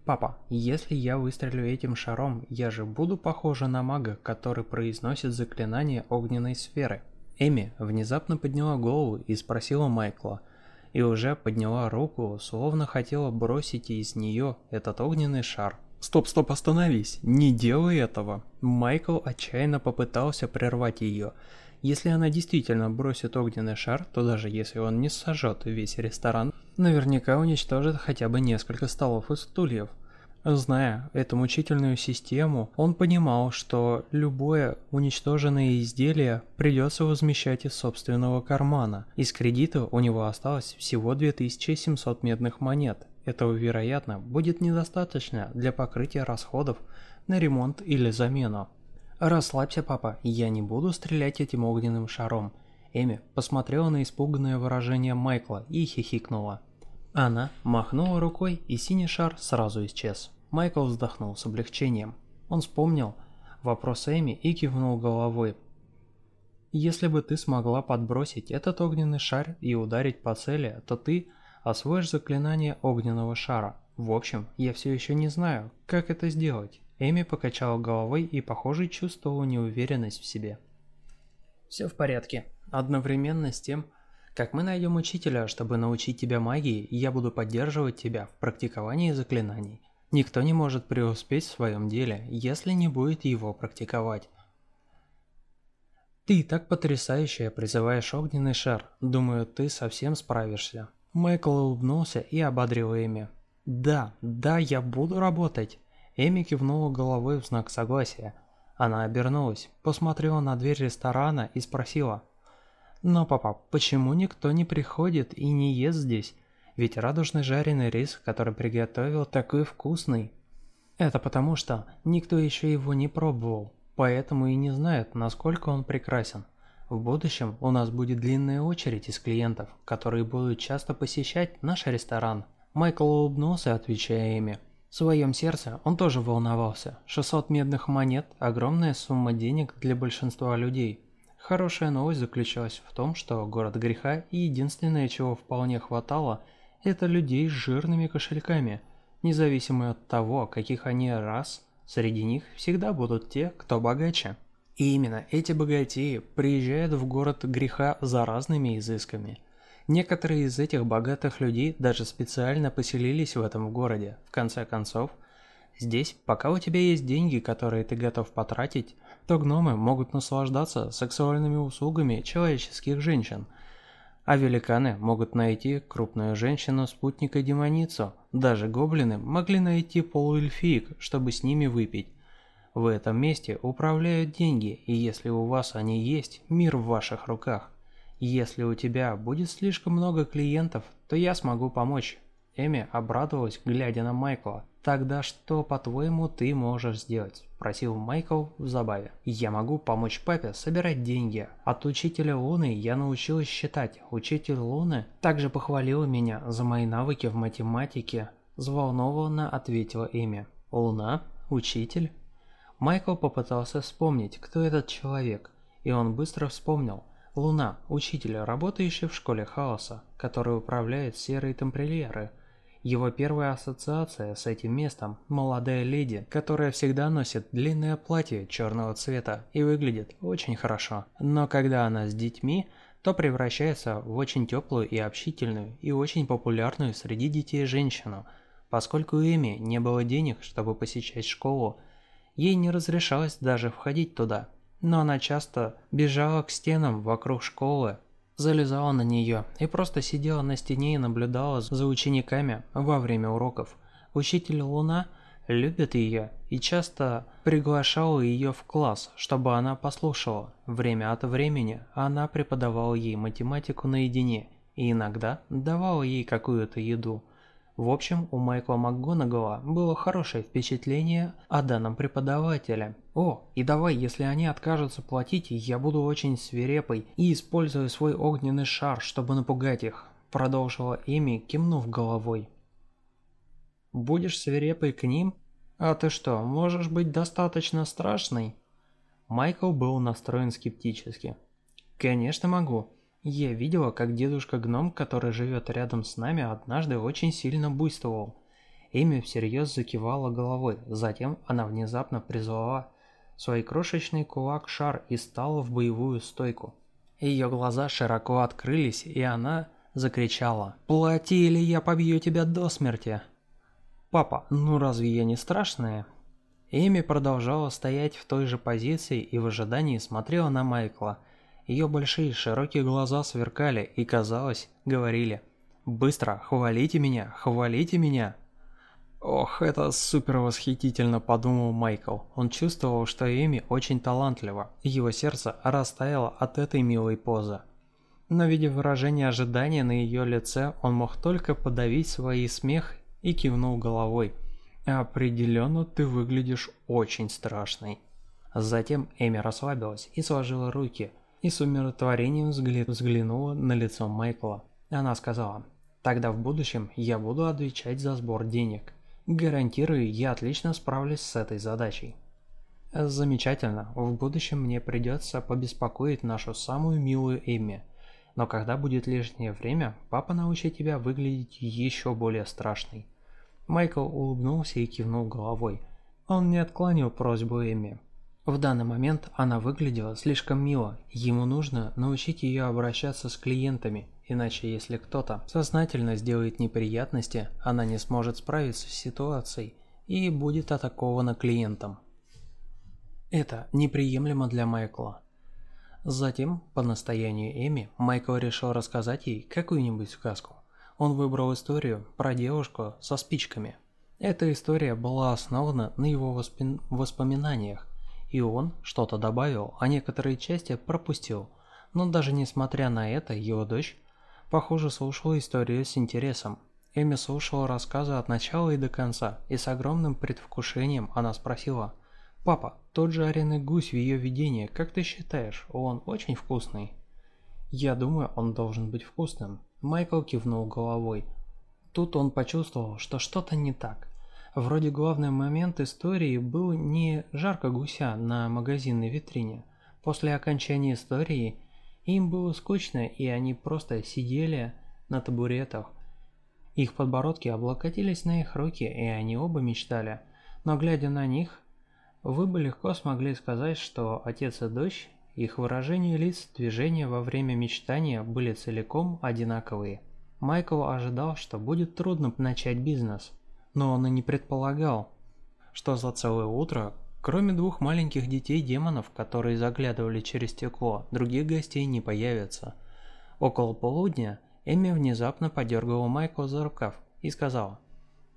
Speaker 1: «Папа, если я выстрелю этим шаром, я же буду похожа на мага, который произносит заклинание огненной сферы». Эми внезапно подняла голову и спросила Майкла – и уже подняла руку, словно хотела бросить из нее этот огненный шар. «Стоп, стоп, остановись! Не делай этого!» Майкл отчаянно попытался прервать ее. Если она действительно бросит огненный шар, то даже если он не сожжет весь ресторан, наверняка уничтожит хотя бы несколько столов и стульев. Зная эту мучительную систему, он понимал, что любое уничтоженное изделие придется возмещать из собственного кармана. Из кредита у него осталось всего 2700 медных монет. Этого, вероятно, будет недостаточно для покрытия расходов на ремонт или замену. «Расслабься, папа, я не буду стрелять этим огненным шаром». Эми посмотрела на испуганное выражение Майкла и хихикнула. Она махнула рукой, и синий шар сразу исчез. Майкл вздохнул с облегчением. Он вспомнил вопрос Эми и кивнул головой. «Если бы ты смогла подбросить этот огненный шар и ударить по цели, то ты освоишь заклинание огненного шара. В общем, я все еще не знаю, как это сделать». Эми покачала головой и, похоже, чувствовала неуверенность в себе. «Все в порядке. Одновременно с тем, как мы найдем учителя, чтобы научить тебя магии, я буду поддерживать тебя в практиковании заклинаний. Никто не может преуспеть в своем деле, если не будет его практиковать. Ты так потрясающе призываешь огненный шар. Думаю, ты совсем справишься. Майкл улыбнулся и ободрил Эми. Да, да, я буду работать. Эми кивнула головой в знак согласия. Она обернулась, посмотрела на дверь ресторана и спросила. «Но, папа, почему никто не приходит и не ест здесь? Ведь радужный жареный рис, который приготовил, такой вкусный». «Это потому что никто еще его не пробовал, поэтому и не знает, насколько он прекрасен. В будущем у нас будет длинная очередь из клиентов, которые будут часто посещать наш ресторан». Майкл улыбнулся, отвечая ими. В своем сердце он тоже волновался. 600 медных монет – огромная сумма денег для большинства людей. Хорошая новость заключалась в том, что город греха и единственное, чего вполне хватало, это людей с жирными кошельками. Независимо от того, каких они рас, среди них всегда будут те, кто богаче. И именно эти богатеи приезжают в город греха за разными изысками. Некоторые из этих богатых людей даже специально поселились в этом городе. В конце концов, здесь, пока у тебя есть деньги, которые ты готов потратить, то гномы могут наслаждаться сексуальными услугами человеческих женщин, а великаны могут найти крупную женщину-спутника-демоницу. Даже гоблины могли найти полуэльфиек, чтобы с ними выпить. В этом месте управляют деньги, и если у вас они есть, мир в ваших руках. Если у тебя будет слишком много клиентов, то я смогу помочь. Эми обрадовалась, глядя на Майкла. «Тогда что, по-твоему, ты можешь сделать?» – просил Майкл в забаве. «Я могу помочь папе собирать деньги. От учителя Луны я научилась считать. Учитель Луны также похвалил меня за мои навыки в математике». Взволнованно ответила Эми. «Луна? Учитель?» Майкл попытался вспомнить, кто этот человек, и он быстро вспомнил. Луна – учитель, работающий в школе хаоса, который управляет серой тамплиеры – его первая ассоциация с этим местом – молодая леди, которая всегда носит длинное платье черного цвета и выглядит очень хорошо. Но когда она с детьми, то превращается в очень теплую и общительную, и очень популярную среди детей женщину. Поскольку у Эми не было денег, чтобы посещать школу, ей не разрешалось даже входить туда. Но она часто бежала к стенам вокруг школы, залезала на нее и просто сидела на стене и наблюдала за учениками во время уроков. Учитель Луна любит ее и часто приглашал ее в класс, чтобы она послушала. Время от времени она преподавала ей математику наедине и иногда давала ей какую-то еду. В общем, у Майкла МакГонагала было хорошее впечатление о данном преподавателе. О, и давай, если они откажутся платить, я буду очень свирепой и использую свой огненный шар, чтобы напугать их, продолжила Эми, кивнув головой. Будешь свирепой к ним? А ты что, можешь быть достаточно страшной? Майкл был настроен скептически. Конечно могу. Я видела, как дедушка-гном, который живет рядом с нами, однажды очень сильно буйствовал. Эми всерьез закивала головой, затем она внезапно призвала свой крошечный кулак-шар и стала в боевую стойку. Ее глаза широко открылись, и она закричала «Плати, или я побью тебя до смерти!» «Папа, ну разве я не страшная?» Эми продолжала стоять в той же позиции и в ожидании смотрела на Майкла – ее большие широкие глаза сверкали и, казалось, говорили «Быстро, хвалите меня, хвалите меня!» Ох, это супер восхитительно, подумал Майкл. Он чувствовал, что Эми очень талантлива, и его сердце растаяло от этой милой позы. Но видя выражение ожидания на ее лице, он мог только подавить свой смех и кивнул головой. «Определенно ты выглядишь очень страшной». Затем Эми расслабилась и сложила руки, и с умиротворением взглянула на лицо Майкла. Она сказала,
Speaker 2: Тогда в будущем я буду отвечать за сбор денег. Гарантирую, я отлично справлюсь с этой задачей. Замечательно, в будущем мне придется побеспокоить нашу самую милую Эмми. Но когда будет лишнее время, папа научит тебя выглядеть еще более страшной. Майкл улыбнулся и кивнул головой. Он не отклонил просьбу Эмми. В данный момент она выглядела слишком мило, ему нужно научить ее обращаться с клиентами, иначе если кто-то сознательно сделает неприятности, она не сможет справиться с ситуацией и будет атакована клиентом. Это неприемлемо для Майкла. Затем, по настоянию Эми, Майкл решил рассказать ей какую-нибудь сказку. Он выбрал историю про девушку со спичками. Эта история была основана на его воспи... воспоминаниях, и он что-то добавил, а некоторые части пропустил. Но даже несмотря на это, его дочь, похоже, слушала историю с интересом. Эми слушала рассказы от начала и до конца, и с огромным предвкушением она спросила, «Папа, тот жареный гусь в ее видении, как ты считаешь, он очень вкусный?» «Я думаю, он должен быть вкусным», Майкл кивнул головой. Тут он почувствовал, что что-то не так. Вроде главный момент истории был не жарко гуся на магазинной витрине. После окончания истории им было скучно, и они просто сидели на табуретах. Их подбородки облокотились на их руки, и они оба мечтали. Но глядя на них, вы бы легко смогли сказать, что отец и дочь, их выражение лиц, движения во время мечтания были целиком одинаковые. Майкл ожидал, что будет трудно начать бизнес – но он и не предполагал, что за целое утро, кроме двух маленьких детей-демонов, которые заглядывали через стекло, других гостей не появится. Около полудня Эми внезапно подергала Майкла за рукав и сказала,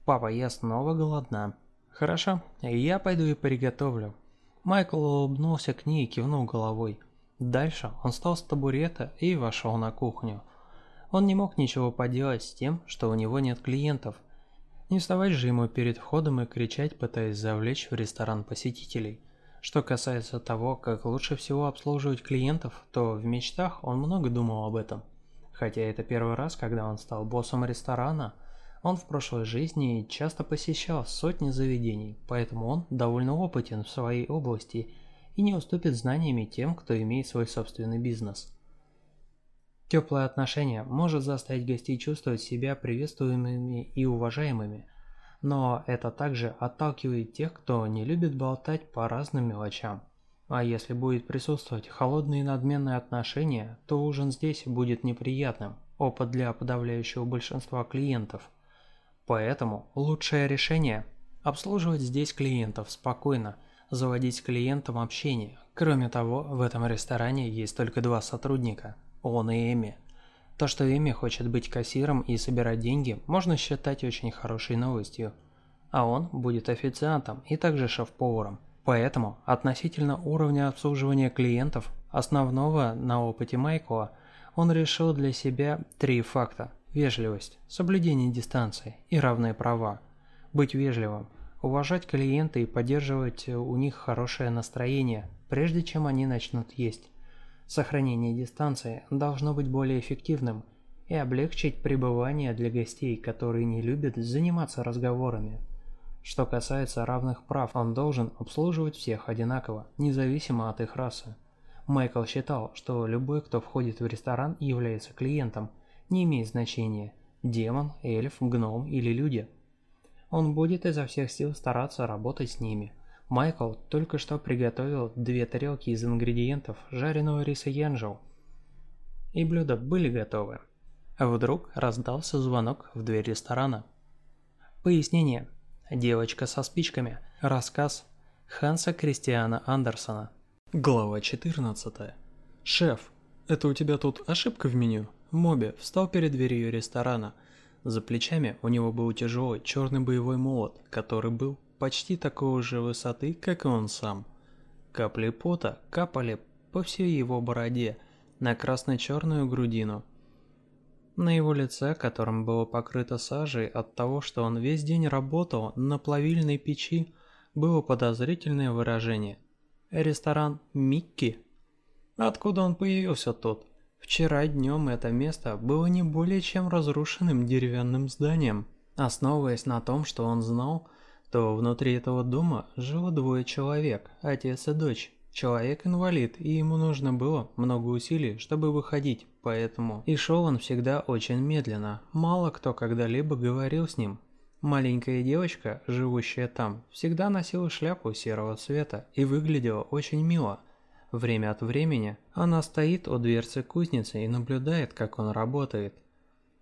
Speaker 2: «Папа, я снова голодна». «Хорошо, я пойду и приготовлю». Майкл улыбнулся к ней и кивнул головой. Дальше он встал с табурета и вошел на кухню. Он не мог ничего поделать с тем, что у него нет клиентов – не вставать же ему перед входом и кричать, пытаясь завлечь в ресторан посетителей. Что касается того, как лучше всего обслуживать клиентов, то в мечтах он много думал об этом. Хотя это первый раз, когда он стал боссом ресторана, он в прошлой жизни часто посещал сотни заведений, поэтому он довольно опытен в своей области и не уступит знаниями тем, кто имеет свой собственный бизнес. Теплое отношение может заставить гостей чувствовать себя приветствуемыми и уважаемыми, но это также отталкивает тех, кто не любит болтать по разным мелочам. А если будет присутствовать холодное и надменное отношение, то ужин здесь будет неприятным, опыт для подавляющего большинства клиентов. Поэтому лучшее решение – обслуживать здесь клиентов спокойно, заводить с клиентом общение. Кроме того, в этом ресторане есть только два сотрудника – он и Эми. То, что Эми хочет быть кассиром и собирать деньги, можно считать очень хорошей новостью. А он будет официантом и также шеф-поваром. Поэтому относительно уровня обслуживания клиентов, основного на опыте Майкла, он решил для себя три факта. Вежливость, соблюдение дистанции и равные права. Быть вежливым, уважать клиента и поддерживать у них хорошее настроение, прежде чем они начнут есть. Сохранение дистанции должно быть более эффективным и облегчить пребывание для гостей, которые не любят заниматься разговорами. Что касается равных прав, он должен обслуживать всех одинаково, независимо от их расы. Майкл считал, что любой, кто входит в ресторан и является клиентом, не имеет значения – демон, эльф, гном или люди. Он будет изо всех сил стараться работать с ними – Майкл только что приготовил две тарелки из ингредиентов жареного риса янжоу, и блюда были готовы. Вдруг раздался звонок в дверь ресторана. Пояснение. Девочка со спичками. Рассказ Ханса Кристиана Андерсона.
Speaker 1: Глава 14. «Шеф, это у тебя тут ошибка в меню?» Моби встал перед дверью ресторана. За плечами у него был тяжелый черный боевой молот, который был почти такой же высоты, как и он сам. Капли пота капали по всей его бороде, на красно-черную грудину. На его лице, которым было покрыто сажей от того, что он весь день работал на плавильной печи, было подозрительное выражение. Ресторан «Микки». Откуда он появился тут?
Speaker 2: Вчера днем это место было не более чем разрушенным деревянным зданием. Основываясь на том, что он знал, то внутри этого дома жило двое человек, отец и дочь. Человек инвалид, и ему нужно было много усилий, чтобы выходить, поэтому и шел он всегда очень медленно. Мало кто когда-либо говорил с ним. Маленькая девочка, живущая там, всегда носила шляпу серого цвета и выглядела очень мило. Время от времени она стоит у дверцы кузницы и наблюдает, как он работает.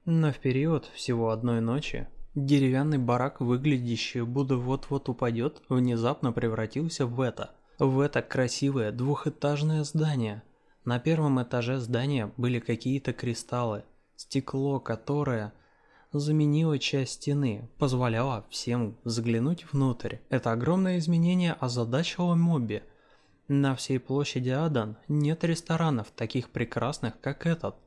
Speaker 2: Но в период всего одной ночи деревянный барак, выглядящий будто вот-вот упадет, внезапно превратился в это – в это красивое двухэтажное здание. На первом этаже здания были какие-то кристаллы, стекло, которое заменило часть стены, позволяло всем взглянуть внутрь. Это огромное изменение озадачило Моби. На всей площади Адан нет ресторанов, таких прекрасных, как этот.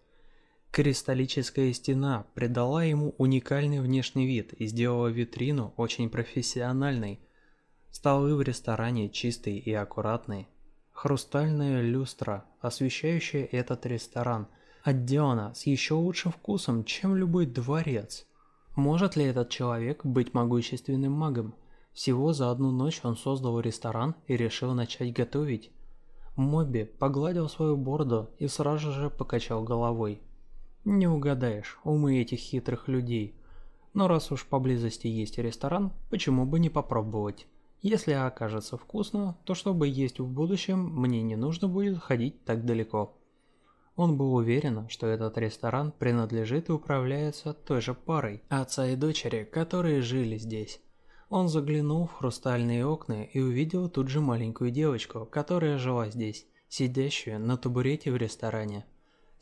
Speaker 2: Кристаллическая стена придала ему уникальный внешний вид и сделала витрину очень профессиональной. Столы в ресторане чистые и аккуратные. Хрустальная люстра, освещающая этот ресторан, отделана с еще лучшим вкусом, чем любой дворец. Может ли этот человек быть могущественным магом? Всего за одну ночь он создал ресторан и решил начать готовить. Моби погладил свою бороду и сразу же покачал головой. Не угадаешь, умы этих хитрых людей. Но раз уж поблизости есть ресторан, почему бы не попробовать? Если окажется вкусно, то чтобы есть в будущем, мне не нужно будет ходить так далеко. Он был уверен, что этот ресторан принадлежит и управляется той же парой, отца и дочери, которые жили здесь. Он заглянул в хрустальные окна и увидел тут же маленькую девочку, которая жила здесь, сидящую на табурете в ресторане.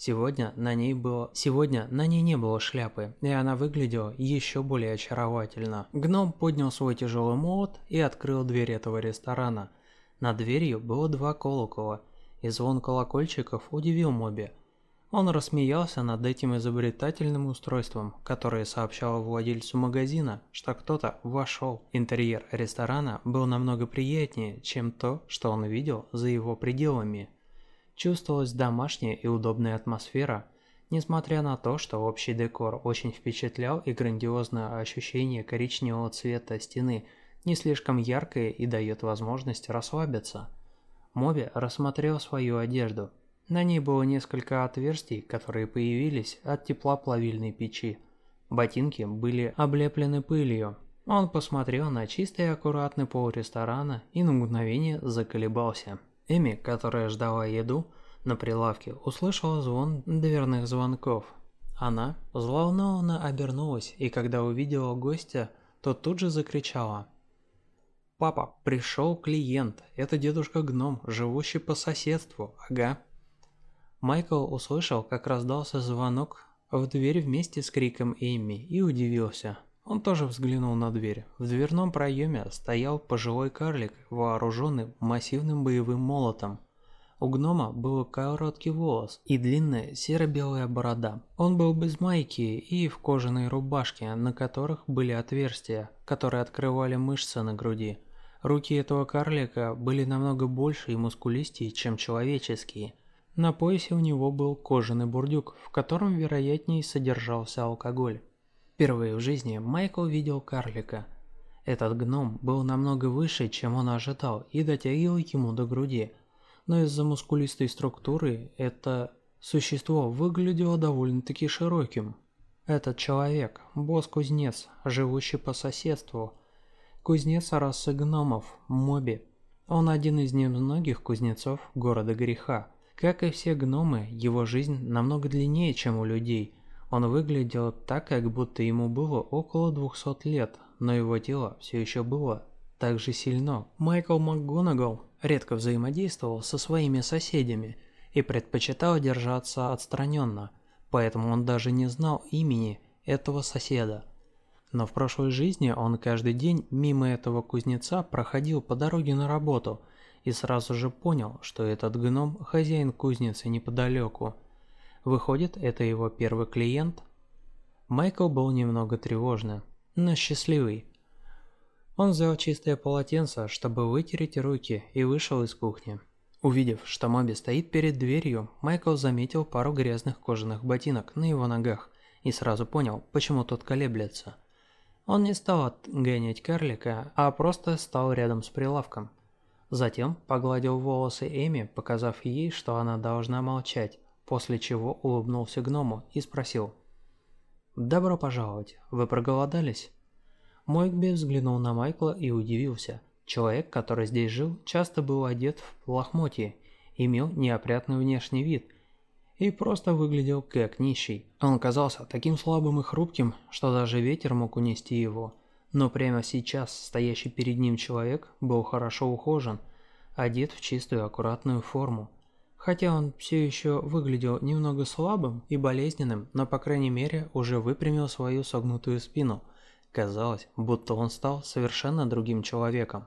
Speaker 2: Сегодня на ней было... Сегодня на ней не было шляпы, и она выглядела еще более очаровательно. Гном поднял свой тяжелый молот и открыл дверь этого ресторана. Над дверью было два колокола, и звон колокольчиков удивил Моби. Он рассмеялся над этим изобретательным устройством, которое сообщало владельцу магазина, что кто-то вошел. Интерьер ресторана был намного приятнее, чем то, что он видел за его пределами. Чувствовалась домашняя и удобная атмосфера, несмотря на то, что общий декор очень впечатлял и грандиозное ощущение коричневого цвета стены не слишком яркое и дает возможность расслабиться. Моби рассмотрел свою одежду. На ней было несколько отверстий, которые появились от тепла плавильной печи. Ботинки были облеплены пылью. Он посмотрел на чистый и аккуратный пол ресторана и на мгновение заколебался. Эми, которая ждала еду на прилавке, услышала звон дверных звонков. Она взволнованно обернулась, и когда увидела гостя, то тут же закричала. «Папа, пришел клиент. Это дедушка-гном, живущий по соседству, ага». Майкл услышал, как раздался звонок в дверь вместе с криком Эми и удивился. Он тоже взглянул на дверь. В дверном проеме стоял пожилой карлик, вооруженный массивным боевым молотом. У гнома был короткий волос и длинная серо-белая борода. Он был без майки и в кожаной рубашке, на которых были отверстия, которые открывали мышцы на груди. Руки этого карлика были намного больше и мускулистее, чем человеческие. На поясе у него был кожаный бурдюк, в котором, вероятнее, содержался алкоголь. Впервые в жизни Майкл видел карлика. Этот гном был намного выше, чем он ожидал, и дотягивал ему до груди. Но из-за мускулистой структуры это существо выглядело довольно-таки широким. Этот человек – босс-кузнец, живущий по соседству. Кузнец расы гномов, Моби. Он один из немногих кузнецов города греха. Как и все гномы, его жизнь намного длиннее, чем у людей – он выглядел так, как будто ему было около 200 лет, но его тело все еще было так же сильно. Майкл МакГонагал редко взаимодействовал со своими соседями и предпочитал держаться отстраненно, поэтому он даже не знал имени этого соседа. Но в прошлой жизни он каждый день мимо этого кузнеца проходил по дороге на работу и сразу же понял, что этот гном – хозяин кузницы неподалеку – Выходит, это его первый клиент? Майкл был немного тревожный, но счастливый. Он взял чистое полотенце, чтобы вытереть руки, и вышел из кухни. Увидев, что Моби стоит перед дверью, Майкл заметил пару грязных кожаных ботинок на его ногах и сразу понял, почему тот колеблется. Он не стал отгонять карлика, а просто стал рядом с прилавком. Затем погладил волосы Эми, показав ей, что она должна молчать, после чего улыбнулся гному и спросил. «Добро пожаловать. Вы проголодались?» Мойкби взглянул на Майкла и удивился – Человек, который здесь жил, часто был одет в лохмотье, имел неопрятный внешний вид и просто выглядел как нищий. Он казался таким слабым и хрупким, что даже ветер мог унести его. Но прямо сейчас стоящий перед ним человек был хорошо ухожен, одет в чистую аккуратную форму. Хотя он все еще выглядел немного слабым и болезненным, но по крайней мере уже выпрямил свою согнутую спину. Казалось, будто он стал совершенно другим человеком.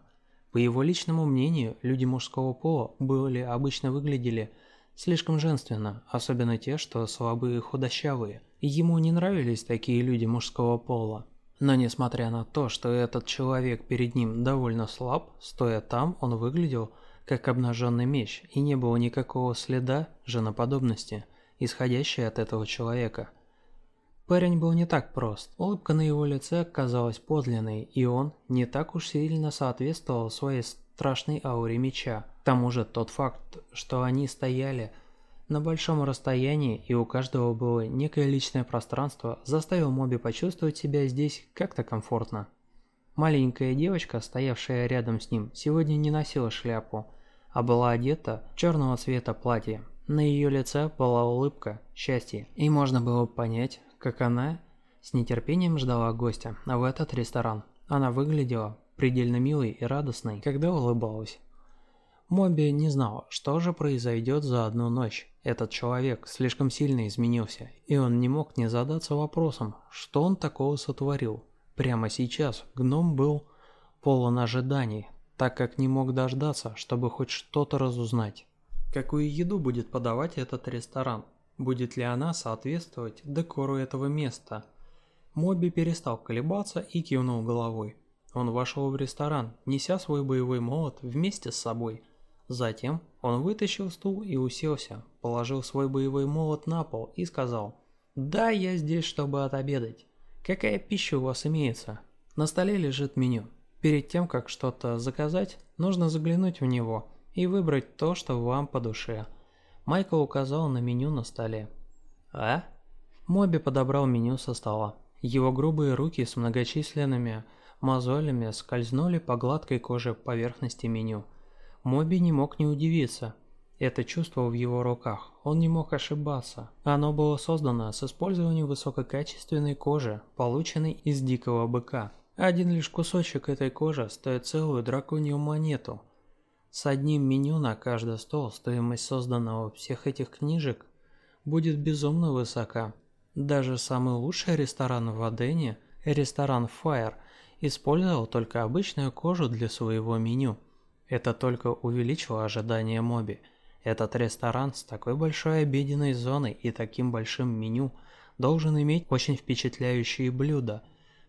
Speaker 2: По его личному мнению, люди мужского пола были обычно выглядели слишком женственно, особенно те, что слабые и худощавые. Ему не нравились такие люди мужского пола. Но несмотря на то, что этот человек перед ним довольно слаб, стоя там, он выглядел как обнаженный меч, и не было никакого следа женоподобности, исходящей от этого человека. Парень был не так прост. Улыбка на его лице казалась подлинной, и он не так уж сильно соответствовал своей страшной ауре меча. К тому же тот факт, что они стояли на большом расстоянии и у каждого было некое личное пространство, заставил Моби почувствовать себя здесь как-то комфортно. Маленькая девочка, стоявшая рядом с ним, сегодня не носила шляпу, а была одета в черного цвета платье. На ее лице была улыбка, счастье, и можно было понять, как она с нетерпением ждала гостя в этот ресторан. Она выглядела предельно милой и радостной, когда улыбалась. Моби не знал, что же произойдет за одну ночь. Этот человек слишком сильно изменился, и он не мог не задаться вопросом, что он такого сотворил. Прямо сейчас гном был полон ожиданий, так как не мог дождаться, чтобы хоть что-то разузнать. Какую еду будет подавать этот ресторан? Будет ли она соответствовать декору этого места? Моби перестал колебаться и кивнул головой. Он вошел в ресторан, неся свой боевой молот вместе с собой. Затем он вытащил стул и уселся, положил свой боевой молот на пол и сказал «Да, я здесь, чтобы отобедать. Какая пища у вас имеется?» На столе лежит меню. Перед тем, как что-то заказать, нужно заглянуть в него и выбрать то, что вам по душе – Майкл указал на меню на столе. «А?» Моби подобрал меню со стола. Его грубые руки с многочисленными мозолями скользнули по гладкой коже поверхности меню. Моби не мог не удивиться. Это чувство в его руках. Он не мог ошибаться. Оно было создано с использованием высококачественной кожи, полученной из дикого быка. Один лишь кусочек этой кожи стоит целую драконью монету – с одним меню на каждый стол стоимость созданного всех этих книжек будет безумно высока. Даже самый лучший ресторан в Адене, ресторан Fire, использовал только обычную кожу для своего меню. Это только увеличило ожидания Моби. Этот ресторан с такой большой обеденной зоной и таким большим меню должен иметь очень впечатляющие блюда,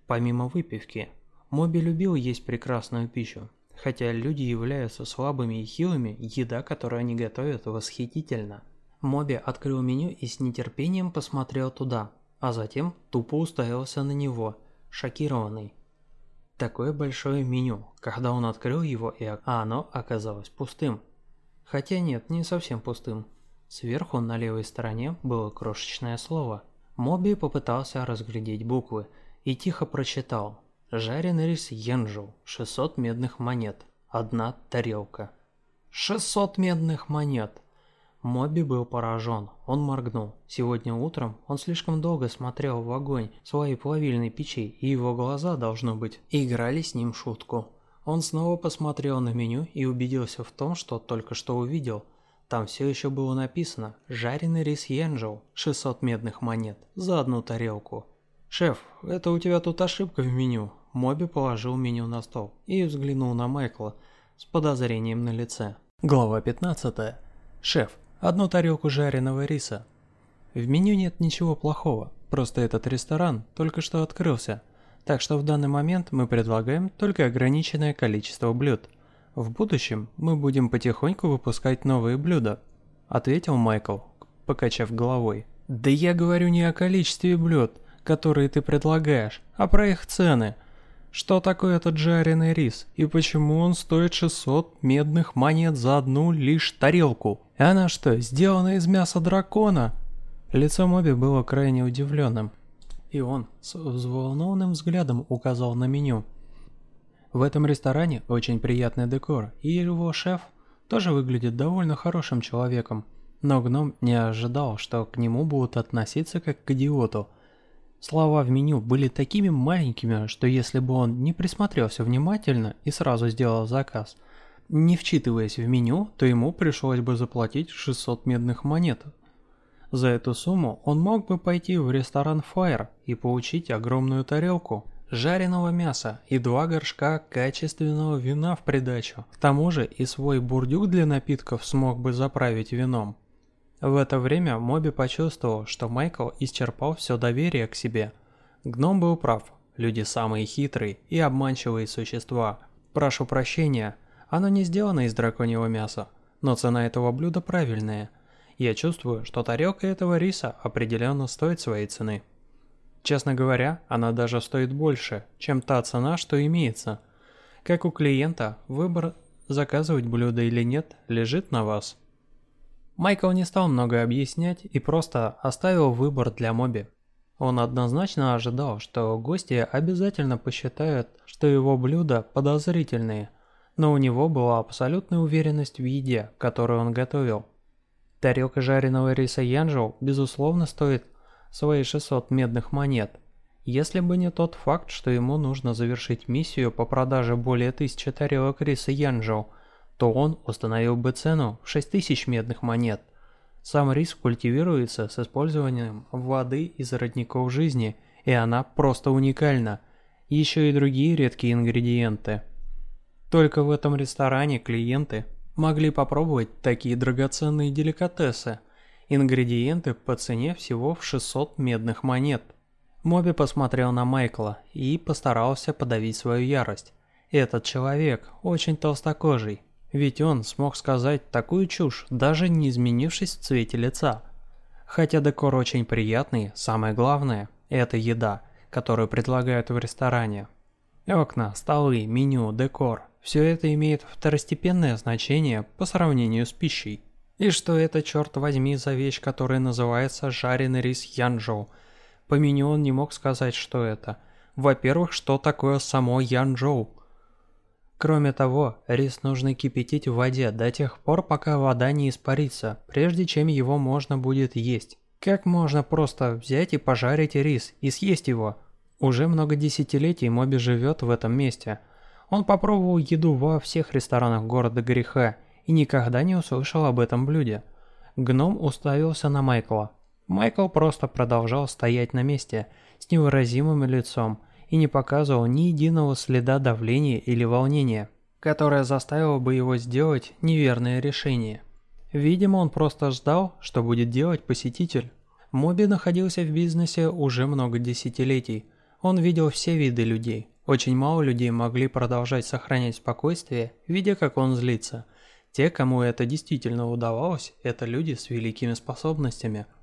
Speaker 2: помимо выпивки. Моби любил есть прекрасную пищу, Хотя люди являются слабыми и хилыми, еда, которую они готовят, восхитительна. Моби открыл меню и с нетерпением посмотрел туда, а затем тупо уставился на него, шокированный. Такое большое меню, когда он открыл его, и а оно оказалось пустым. Хотя нет, не совсем пустым. Сверху на левой стороне было крошечное слово. Моби попытался разглядеть буквы и тихо прочитал Жареный рис Янжу, 600 медных монет, одна тарелка. 600 медных монет! Моби был поражен, он моргнул. Сегодня утром он слишком долго смотрел в огонь своей плавильной печи, и его глаза, должно быть, играли с ним шутку. Он снова посмотрел на меню и убедился в том, что только что увидел. Там все еще было написано «Жареный рис Янжоу, 600 медных монет, за одну тарелку». «Шеф, это у тебя тут ошибка в меню». Моби положил меню на стол и взглянул на Майкла с подозрением на лице. Глава 15. «Шеф, одну тарелку жареного риса». В меню нет ничего плохого, просто этот ресторан только что открылся, так что в данный момент мы предлагаем только ограниченное количество блюд. В будущем мы будем потихоньку выпускать новые блюда, ответил Майкл, покачав головой. Да я говорю не о количестве блюд, которые ты предлагаешь, а про их цены. Что такое этот жареный рис и почему он стоит 600 медных монет за одну лишь тарелку? Она что, сделана из мяса дракона? Лицо Моби было крайне удивленным, и он с взволнованным взглядом указал на меню. В этом ресторане очень приятный декор, и его шеф тоже выглядит довольно хорошим человеком. Но гном не ожидал, что к нему будут относиться как к идиоту. Слова в меню были такими маленькими, что если бы он не присмотрелся внимательно и сразу сделал заказ, не вчитываясь в меню, то ему пришлось бы заплатить 600 медных монет. За эту сумму он мог бы пойти в ресторан Fire и получить огромную тарелку жареного мяса и два горшка качественного вина в придачу. К тому же и свой бурдюк для напитков смог бы заправить вином. В это время Моби почувствовал, что Майкл исчерпал все доверие к себе. Гном был прав, люди самые хитрые и обманчивые существа. Прошу прощения, оно не сделано из драконьего мяса, но цена этого блюда правильная. Я чувствую, что тарелка этого риса определенно стоит своей цены. Честно говоря, она даже стоит больше, чем та цена, что имеется. Как у клиента, выбор заказывать блюдо или нет лежит на вас. Майкл не стал много объяснять и просто оставил выбор для Моби. Он однозначно ожидал, что гости обязательно посчитают, что его блюда подозрительные, но у него была абсолютная уверенность в еде, которую он готовил. Тарелка жареного риса Янжоу, безусловно, стоит свои 600 медных монет. Если бы не тот факт, что ему нужно завершить миссию по продаже более тысячи тарелок риса Янжоу, то он установил бы цену в 6000 медных монет. Сам рис культивируется с использованием воды из родников жизни, и она просто уникальна. Еще и другие редкие ингредиенты. Только в этом ресторане клиенты могли попробовать такие драгоценные деликатесы. Ингредиенты по цене всего в 600 медных монет. Моби посмотрел на Майкла и постарался подавить свою ярость. Этот человек очень толстокожий, ведь он смог сказать такую чушь, даже не изменившись в цвете лица. Хотя декор очень приятный, самое главное – это еда, которую предлагают в ресторане. Окна, столы, меню, декор – все это имеет второстепенное значение по сравнению с пищей. И что это, черт возьми, за вещь, которая называется жареный рис янчжоу? По меню он не мог сказать, что это. Во-первых, что такое само янчжоу? Кроме того, рис нужно кипятить в воде до тех пор, пока вода не испарится, прежде чем его можно будет есть. Как можно просто взять и пожарить рис и съесть его? Уже много десятилетий Моби живет в этом месте. Он попробовал еду во всех ресторанах города греха и никогда не услышал об этом блюде. Гном уставился на Майкла. Майкл просто продолжал стоять на месте с невыразимым лицом, и не показывал ни единого следа давления или волнения, которое заставило бы его сделать неверное решение. Видимо, он просто ждал, что будет делать посетитель. Моби находился в бизнесе уже много десятилетий. Он видел все виды людей. Очень мало людей могли продолжать сохранять спокойствие, видя, как он злится. Те, кому это действительно удавалось, это люди с великими способностями –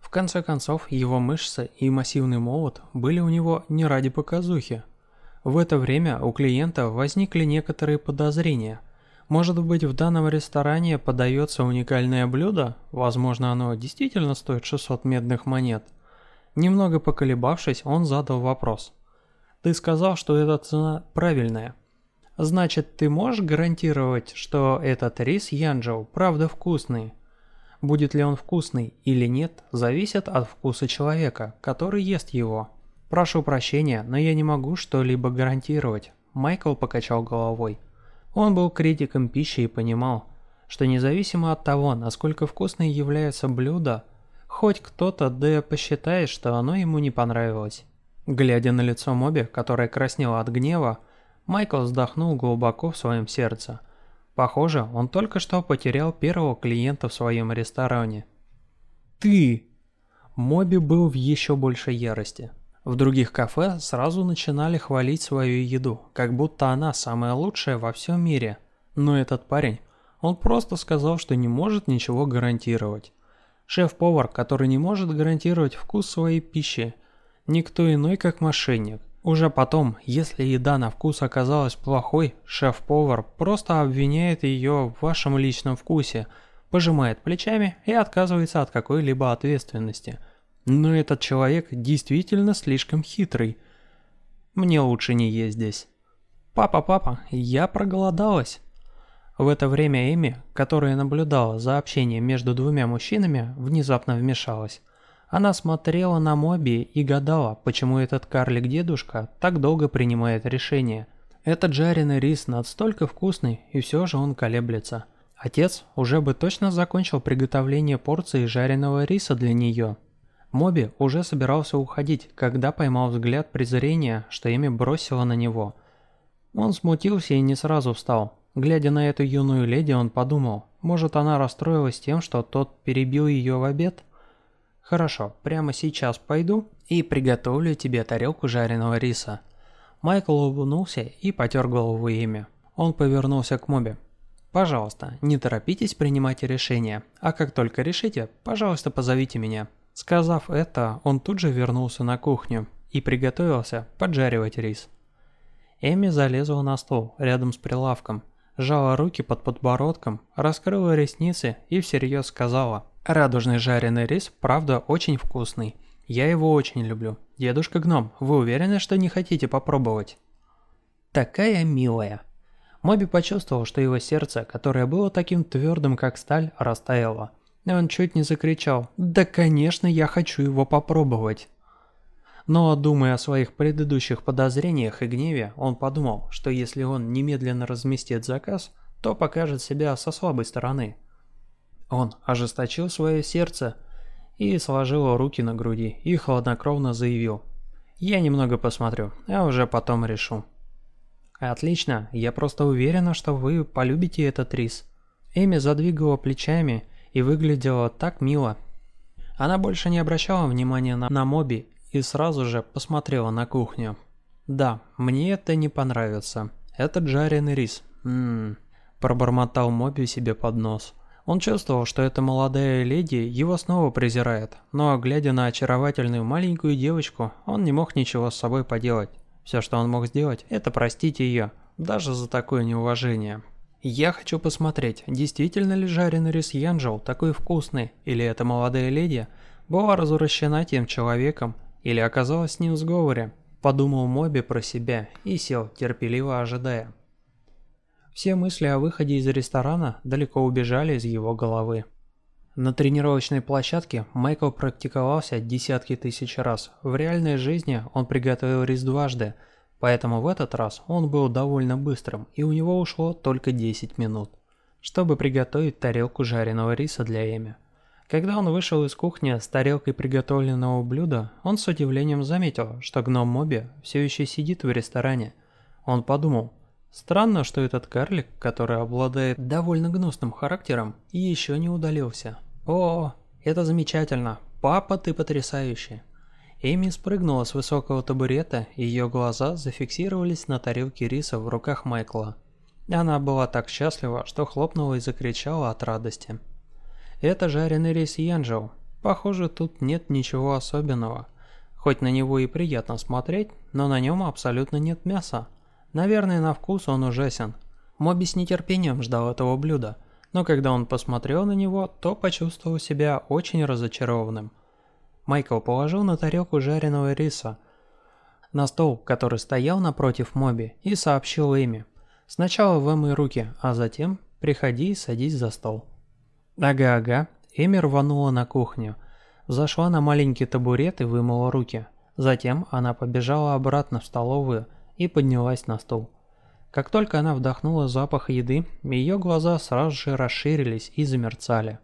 Speaker 2: в конце концов, его мышцы и массивный молот были у него не ради показухи. В это время у клиента возникли некоторые подозрения. Может быть, в данном ресторане подается уникальное блюдо? Возможно, оно действительно стоит 600 медных монет. Немного поколебавшись, он задал вопрос. «Ты сказал, что эта цена правильная. Значит, ты можешь гарантировать, что этот рис Янджоу правда вкусный?» Будет ли он вкусный или нет, зависит от вкуса человека, который ест его. Прошу прощения, но я не могу что-либо гарантировать. Майкл покачал головой. Он был критиком пищи и понимал, что независимо от того, насколько вкусным является блюдо, хоть кто-то да посчитает, что оно ему не понравилось. Глядя на лицо Моби, которое краснело от гнева, Майкл вздохнул глубоко в своем сердце – Похоже, он только что потерял первого клиента в своем ресторане. «Ты!» Моби был в еще большей ярости. В других кафе сразу начинали хвалить свою еду, как будто она самая лучшая во всем мире. Но этот парень, он просто сказал, что не может ничего гарантировать. Шеф-повар, который не может гарантировать вкус своей пищи, никто иной, как мошенник. Уже потом, если еда на вкус оказалась плохой, шеф-повар просто обвиняет ее в вашем личном вкусе, пожимает плечами и отказывается от какой-либо ответственности. Но этот человек действительно слишком хитрый. Мне лучше не есть здесь. «Папа, папа, я проголодалась». В это время Эми, которая наблюдала за общением между двумя мужчинами, внезапно вмешалась. Она смотрела на Моби и гадала, почему этот карлик-дедушка так долго принимает решение. Этот жареный рис настолько вкусный, и все же он колеблется. Отец уже бы точно закончил приготовление порции жареного риса для нее. Моби уже собирался уходить, когда поймал взгляд презрения, что Эми бросила на него. Он смутился и не сразу встал. Глядя на эту юную леди, он подумал, может она расстроилась тем, что тот перебил ее в обед? Хорошо, прямо сейчас пойду и приготовлю тебе тарелку жареного риса. Майкл улыбнулся и потер голову имя. Он повернулся к Моби. Пожалуйста, не торопитесь принимать решения, а как только решите, пожалуйста, позовите меня. Сказав это, он тут же вернулся на кухню и приготовился поджаривать рис. Эми залезла на стол рядом с прилавком, сжала руки под подбородком, раскрыла ресницы и всерьез сказала Радужный жареный рис, правда, очень вкусный. Я его очень люблю. Дедушка Гном, вы уверены, что не хотите попробовать? Такая милая. Моби почувствовал, что его сердце, которое было таким твердым, как сталь, растаяло. И он чуть не закричал «Да, конечно, я хочу его попробовать!» Но, думая о своих предыдущих подозрениях и гневе, он подумал, что если он немедленно разместит заказ, то покажет себя со слабой стороны – он ожесточил свое сердце и сложил руки на груди и хладнокровно заявил. «Я немного посмотрю, а уже потом решу». «Отлично, я просто уверена, что вы полюбите этот рис». Эми задвигала плечами и выглядела так мило. Она больше не обращала внимания на, на Моби и сразу же посмотрела на кухню. «Да, мне это не понравится. Этот жареный рис. Ммм...» Пробормотал Моби себе под нос. Он чувствовал, что эта молодая леди его снова презирает, но, глядя на очаровательную маленькую девочку, он не мог ничего с собой поделать. Все, что он мог сделать, это простить ее, даже за такое неуважение. Я хочу посмотреть, действительно ли жареный рис Янджел такой вкусный, или эта молодая леди была развращена тем человеком, или оказалась с ним в сговоре. Подумал Моби про себя и сел, терпеливо ожидая. Все мысли о выходе из ресторана далеко убежали из его головы. На тренировочной площадке Майкл практиковался десятки тысяч раз. В реальной жизни он приготовил рис дважды, поэтому в этот раз он был довольно быстрым, и у него ушло только 10 минут, чтобы приготовить тарелку жареного риса для Эми. Когда он вышел из кухни с тарелкой приготовленного блюда, он с удивлением заметил, что гном Моби все еще сидит в ресторане. Он подумал, Странно, что этот карлик, который обладает довольно гнусным характером, еще не удалился. О, это замечательно. Папа, ты потрясающий. Эми спрыгнула с высокого табурета, и ее глаза зафиксировались на тарелке риса в руках Майкла. Она была так счастлива, что хлопнула и закричала от радости. Это жареный рис Янджел. Похоже, тут нет ничего особенного. Хоть на него и приятно смотреть, но на нем абсолютно нет мяса. Наверное, на вкус он ужасен. Моби с нетерпением ждал этого блюда, но когда он посмотрел на него, то почувствовал себя очень разочарованным. Майкл положил на тарелку жареного риса на стол, который стоял напротив Моби, и сообщил Эми. «Сначала вымой руки, а затем приходи и садись за стол». «Ага-ага». Эми рванула на кухню. Зашла на маленький табурет и вымыла руки. Затем она побежала обратно в столовую, и поднялась на стол. Как только она вдохнула запах еды, ее глаза сразу же расширились и замерцали.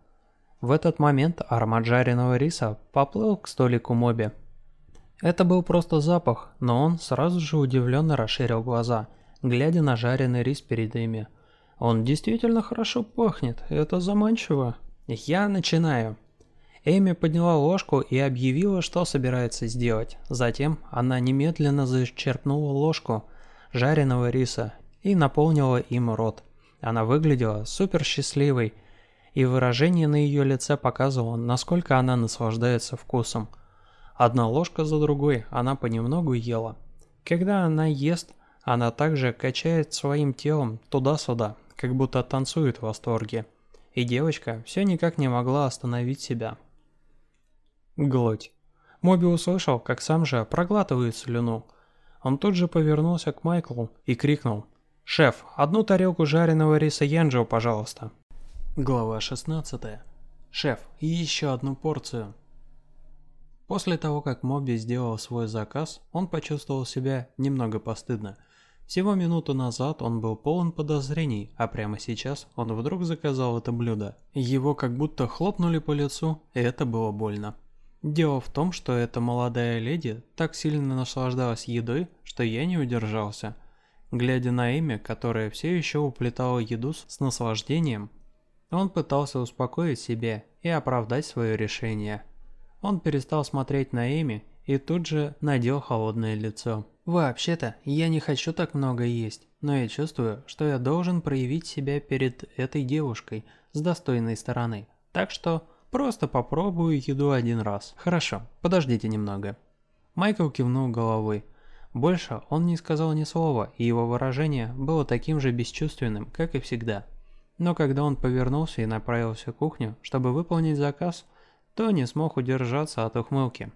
Speaker 2: В этот момент аромат жареного риса поплыл к столику Моби. Это был просто запах, но он сразу же удивленно расширил глаза, глядя на жареный рис перед ими. Он действительно хорошо пахнет, это заманчиво. Я начинаю. Эми подняла ложку и объявила, что собирается сделать. Затем она немедленно зачерпнула ложку жареного риса и наполнила им рот. Она выглядела супер счастливой, и выражение на ее лице показывало, насколько она наслаждается вкусом. Одна ложка за другой она понемногу ела. Когда она ест, она также качает своим телом туда-сюда, как будто танцует в восторге. И девочка все никак не могла остановить себя. Глоть. Моби услышал, как сам же проглатывает слюну. Он тут же повернулся к Майклу и крикнул. «Шеф, одну тарелку жареного риса янджоу, пожалуйста». Глава 16. «Шеф, и еще одну порцию». После того, как Моби сделал свой заказ, он почувствовал себя немного постыдно. Всего минуту назад он был полон подозрений, а прямо сейчас он вдруг заказал это блюдо. Его как будто хлопнули по лицу, и это было больно. Дело в том, что эта молодая леди так сильно наслаждалась едой, что я не удержался. Глядя на Эми, которая все еще уплетала еду с наслаждением, он пытался успокоить себя и оправдать свое решение. Он перестал смотреть на Эми и тут же надел холодное лицо. «Вообще-то, я не хочу так много есть, но я чувствую, что я должен проявить себя перед этой девушкой с достойной стороны. Так что Просто попробую еду один раз. Хорошо, подождите немного. Майкл кивнул головой. Больше он не сказал ни слова, и его выражение было таким же бесчувственным, как и всегда. Но когда он повернулся и направился к кухню, чтобы выполнить заказ, то не смог удержаться от ухмылки.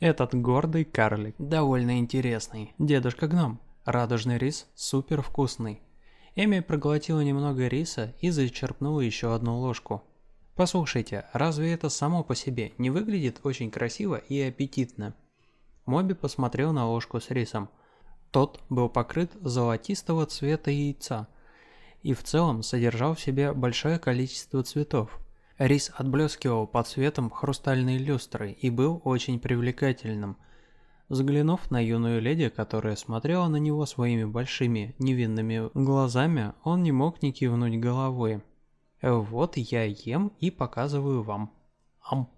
Speaker 2: Этот гордый карлик довольно интересный. Дедушка Гном. Радужный рис супер вкусный. Эми проглотила немного риса и зачерпнула еще одну ложку. Послушайте, разве это само по себе не выглядит очень красиво и аппетитно? Моби посмотрел на ложку с рисом. Тот был покрыт золотистого цвета яйца и в целом содержал в себе большое количество цветов. Рис отблескивал под цветом хрустальной люстры и был очень привлекательным. Взглянув на юную леди, которая смотрела на него своими большими невинными глазами, он не мог не кивнуть головой. Вот я ем и показываю вам. Ам.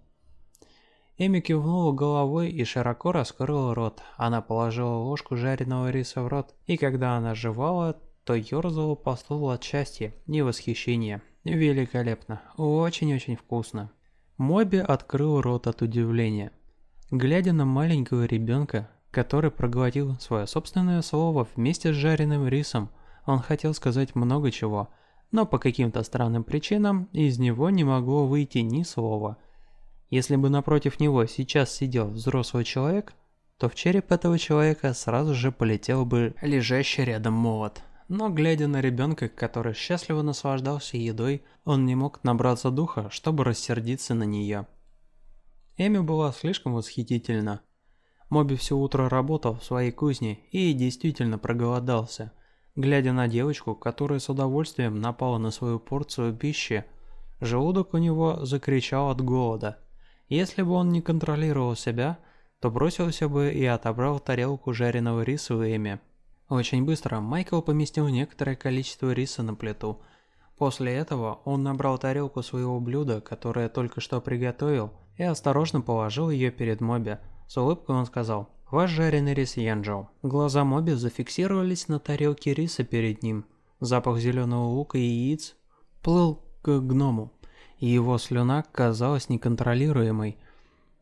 Speaker 2: Эми кивнула головой и широко раскрыла рот. Она положила ложку жареного риса в рот, и когда она жевала, то ерзала по столу от счастья и восхищения. Великолепно. Очень-очень вкусно. Моби открыл рот от удивления. Глядя на маленького ребенка, который проглотил свое собственное слово вместе с жареным рисом, он хотел сказать много чего – но по каким-то странным причинам из него не могло выйти ни слова. Если бы напротив него сейчас сидел взрослый человек, то в череп этого человека сразу же полетел бы лежащий рядом молот. Но глядя на ребенка, который счастливо наслаждался едой, он не мог набраться духа, чтобы рассердиться на нее. Эми была слишком восхитительна. Моби все утро работал в своей кузне и действительно проголодался – Глядя на девочку, которая с удовольствием напала на свою порцию пищи, желудок у него закричал от голода. Если бы он не контролировал себя, то бросился бы и отобрал тарелку жареного риса у Эми. Очень быстро Майкл поместил некоторое количество риса на плиту. После этого он набрал тарелку своего блюда, которое только что приготовил, и осторожно положил ее перед Моби. С улыбкой он сказал – Ваш жареный рис Янджоу. Глаза Моби зафиксировались на тарелке риса перед ним. Запах зеленого лука и яиц плыл к гному, и его слюна казалась неконтролируемой,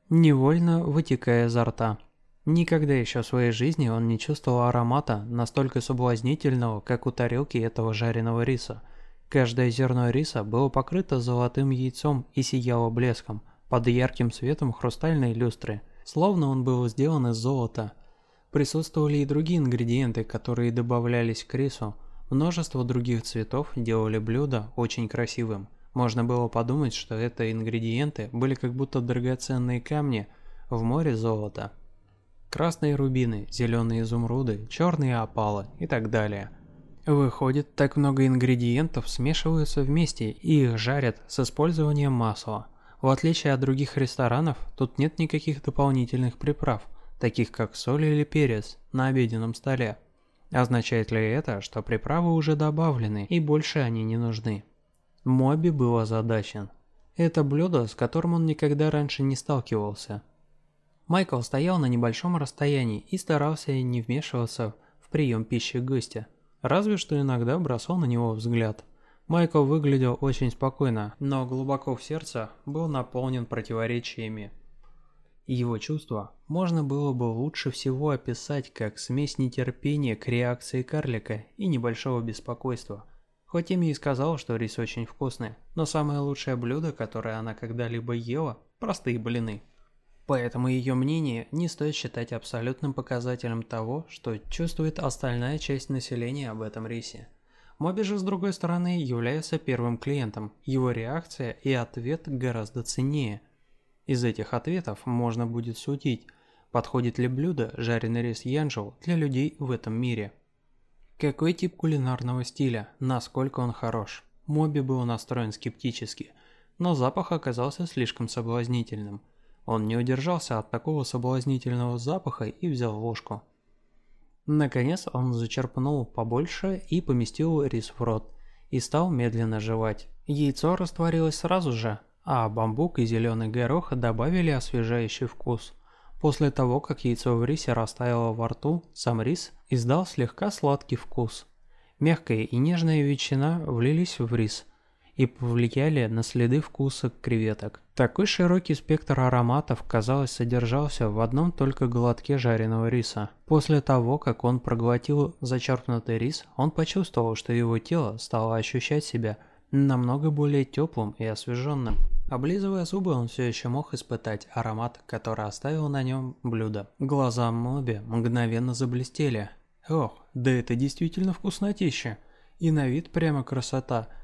Speaker 2: невольно вытекая изо рта. Никогда еще в своей жизни он не чувствовал аромата настолько соблазнительного, как у тарелки этого жареного риса. Каждое зерно риса было покрыто золотым яйцом и сияло блеском под ярким светом хрустальной люстры – словно он был сделан из золота. Присутствовали и другие ингредиенты, которые добавлялись к рису. Множество других цветов делали блюдо очень красивым. Можно было подумать, что это ингредиенты были как будто драгоценные камни в море золота. Красные рубины, зеленые изумруды, черные опалы и так далее. Выходит, так много ингредиентов смешиваются вместе и их жарят с использованием масла. В отличие от других ресторанов, тут нет никаких дополнительных приправ, таких как соль или перец, на обеденном столе. Означает ли это, что приправы уже добавлены и больше они не нужны? Моби был озадачен. Это блюдо, с которым он никогда раньше не сталкивался. Майкл стоял на небольшом расстоянии и старался не вмешиваться в прием пищи гостя, разве что иногда бросал на него взгляд – Майкл выглядел очень спокойно, но глубоко в сердце был наполнен противоречиями. Его чувства можно было бы лучше всего описать как смесь нетерпения к реакции карлика и небольшого беспокойства. Хоть Эми и сказала, что рис очень вкусный, но самое лучшее блюдо, которое она когда-либо ела – простые блины. Поэтому ее мнение не стоит считать абсолютным показателем того, что чувствует остальная часть населения об этом рисе. Моби же, с другой стороны, является первым клиентом. Его реакция и ответ гораздо ценнее. Из этих ответов можно будет судить, подходит ли блюдо жареный рис янжоу для людей в этом мире. Какой тип кулинарного стиля, насколько он хорош. Моби был настроен скептически, но запах оказался слишком соблазнительным. Он не удержался от такого соблазнительного запаха и взял ложку. Наконец он зачерпнул побольше и поместил рис в рот, и стал медленно жевать. Яйцо растворилось сразу же, а бамбук и зеленый горох добавили освежающий вкус. После того, как яйцо в рисе растаяло во рту, сам рис издал слегка сладкий вкус. Мягкая и нежная ветчина влились в рис, и повлияли на следы вкуса креветок. Такой широкий спектр ароматов, казалось, содержался в одном только глотке жареного риса. После того, как он проглотил зачерпнутый рис, он почувствовал, что его тело стало ощущать себя намного более теплым и освеженным. Облизывая зубы, он все еще мог испытать аромат, который оставил на нем блюдо. Глаза Моби мгновенно заблестели. Ох, да это действительно вкуснотища. И на вид прямо красота –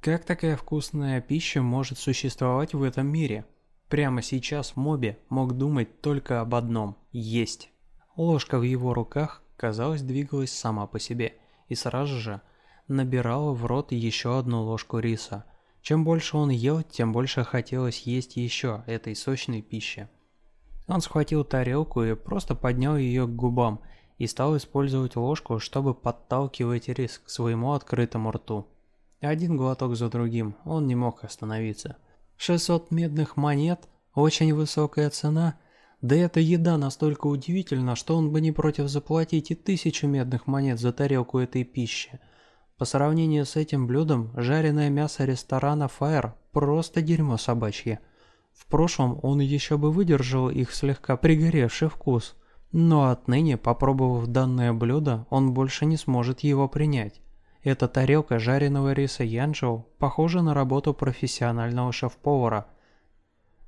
Speaker 2: как такая вкусная пища может существовать в этом мире? Прямо сейчас Моби мог думать только об одном – есть. Ложка в его руках, казалось, двигалась сама по себе, и сразу же набирала в рот еще одну ложку риса. Чем больше он ел, тем больше хотелось есть еще этой сочной пищи. Он схватил тарелку и просто поднял ее к губам и стал использовать ложку, чтобы подталкивать рис к своему открытому рту. Один глоток за другим, он не мог остановиться. 600 медных монет, очень высокая цена. Да эта еда настолько удивительна, что он бы не против заплатить и тысячу медных монет за тарелку этой пищи. По сравнению с этим блюдом, жареное мясо ресторана Fire просто дерьмо собачье. В прошлом он еще бы выдержал их слегка пригоревший вкус, но отныне, попробовав данное блюдо, он больше не сможет его принять. Эта тарелка жареного риса янчжоу похожа на работу профессионального шеф-повара.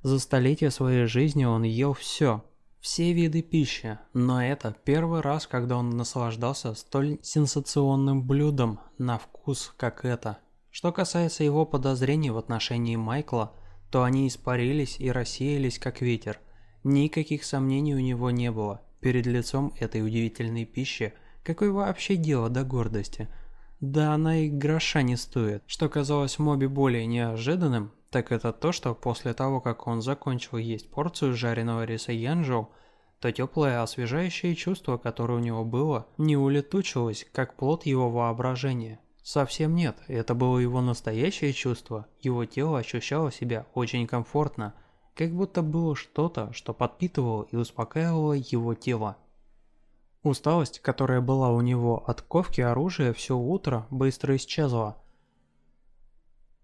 Speaker 2: За столетия своей жизни он ел все, все виды пищи, но это первый раз, когда он наслаждался столь сенсационным блюдом на вкус, как это. Что касается его подозрений в отношении Майкла, то они испарились и рассеялись как ветер. Никаких сомнений у него не было. Перед лицом этой удивительной пищи, какое вообще дело до гордости – да она и гроша не стоит. Что казалось Моби более неожиданным, так это то, что после того, как он закончил есть порцию жареного риса янжоу, то теплое освежающее чувство, которое у него было, не улетучилось, как плод его воображения. Совсем нет, это было его настоящее чувство, его тело ощущало себя очень комфортно, как будто было что-то, что подпитывало и успокаивало его тело. Усталость, которая была у него от ковки оружия все утро, быстро исчезла.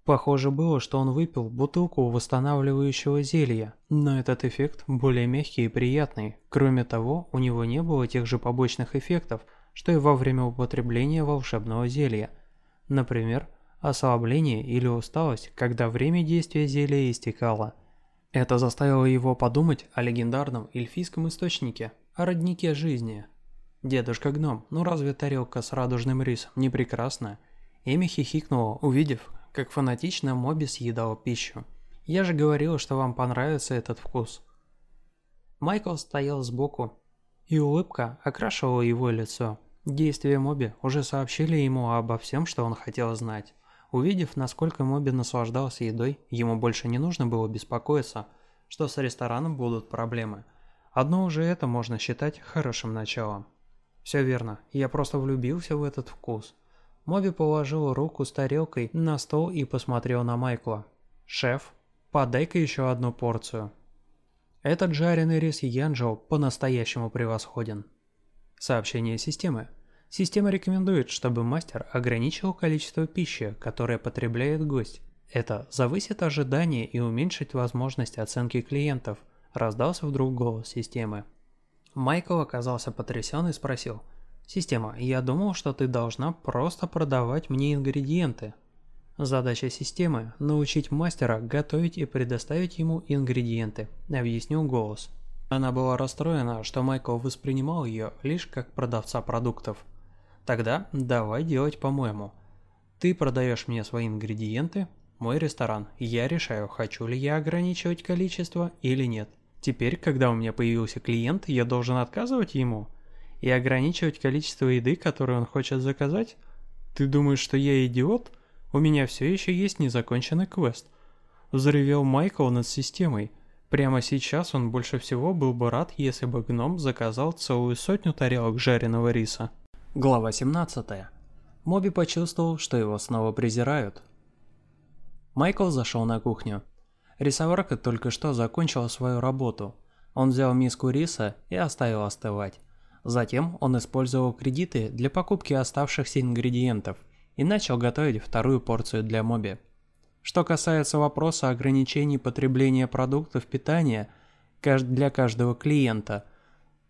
Speaker 2: Похоже было, что он выпил бутылку восстанавливающего зелья, но этот эффект более мягкий и приятный. Кроме того, у него не было тех же побочных эффектов, что и во время употребления волшебного зелья. Например, ослабление или усталость, когда время действия зелья истекало. Это заставило его подумать о легендарном эльфийском источнике, о роднике жизни – «Дедушка Гном, ну разве тарелка с радужным рисом не прекрасна?» Эми хихикнула, увидев, как фанатично Моби съедала пищу. «Я же говорила, что вам понравится этот вкус». Майкл стоял сбоку, и улыбка окрашивала его лицо. Действия Моби уже сообщили ему обо всем, что он хотел знать. Увидев, насколько Моби наслаждался едой, ему больше не нужно было беспокоиться, что с рестораном будут проблемы. Одно уже это можно считать хорошим началом. Все верно, я просто влюбился в этот вкус. Моби положил руку с тарелкой на стол и посмотрел на Майкла. «Шеф, подай-ка еще одну порцию». Этот жареный рис Янджоу по-настоящему превосходен. Сообщение системы. Система рекомендует, чтобы мастер ограничил количество пищи, которое потребляет гость. Это завысит ожидания и уменьшит возможность оценки клиентов, раздался вдруг голос системы. Майкл оказался потрясен и спросил, «Система, я думал, что ты должна просто продавать мне ингредиенты». Задача системы – научить мастера готовить и предоставить ему ингредиенты, объяснил голос. Она была расстроена, что Майкл воспринимал ее лишь как продавца продуктов. Тогда давай делать по-моему. Ты продаешь мне свои ингредиенты, мой ресторан. Я решаю, хочу ли я ограничивать количество или нет. Теперь, когда у меня появился клиент, я должен отказывать ему и ограничивать количество еды, которую он хочет заказать? Ты думаешь, что я идиот? У меня все еще есть незаконченный квест. Взревел Майкл над системой. Прямо сейчас он больше всего был бы рад, если бы гном заказал целую сотню тарелок жареного риса. Глава 17. Моби почувствовал, что его снова презирают. Майкл зашел на кухню. Рисоварка только что закончила свою работу. Он взял миску риса и оставил остывать. Затем он использовал кредиты для покупки оставшихся ингредиентов и начал готовить вторую порцию для Моби. Что касается вопроса ограничений потребления продуктов питания для каждого клиента,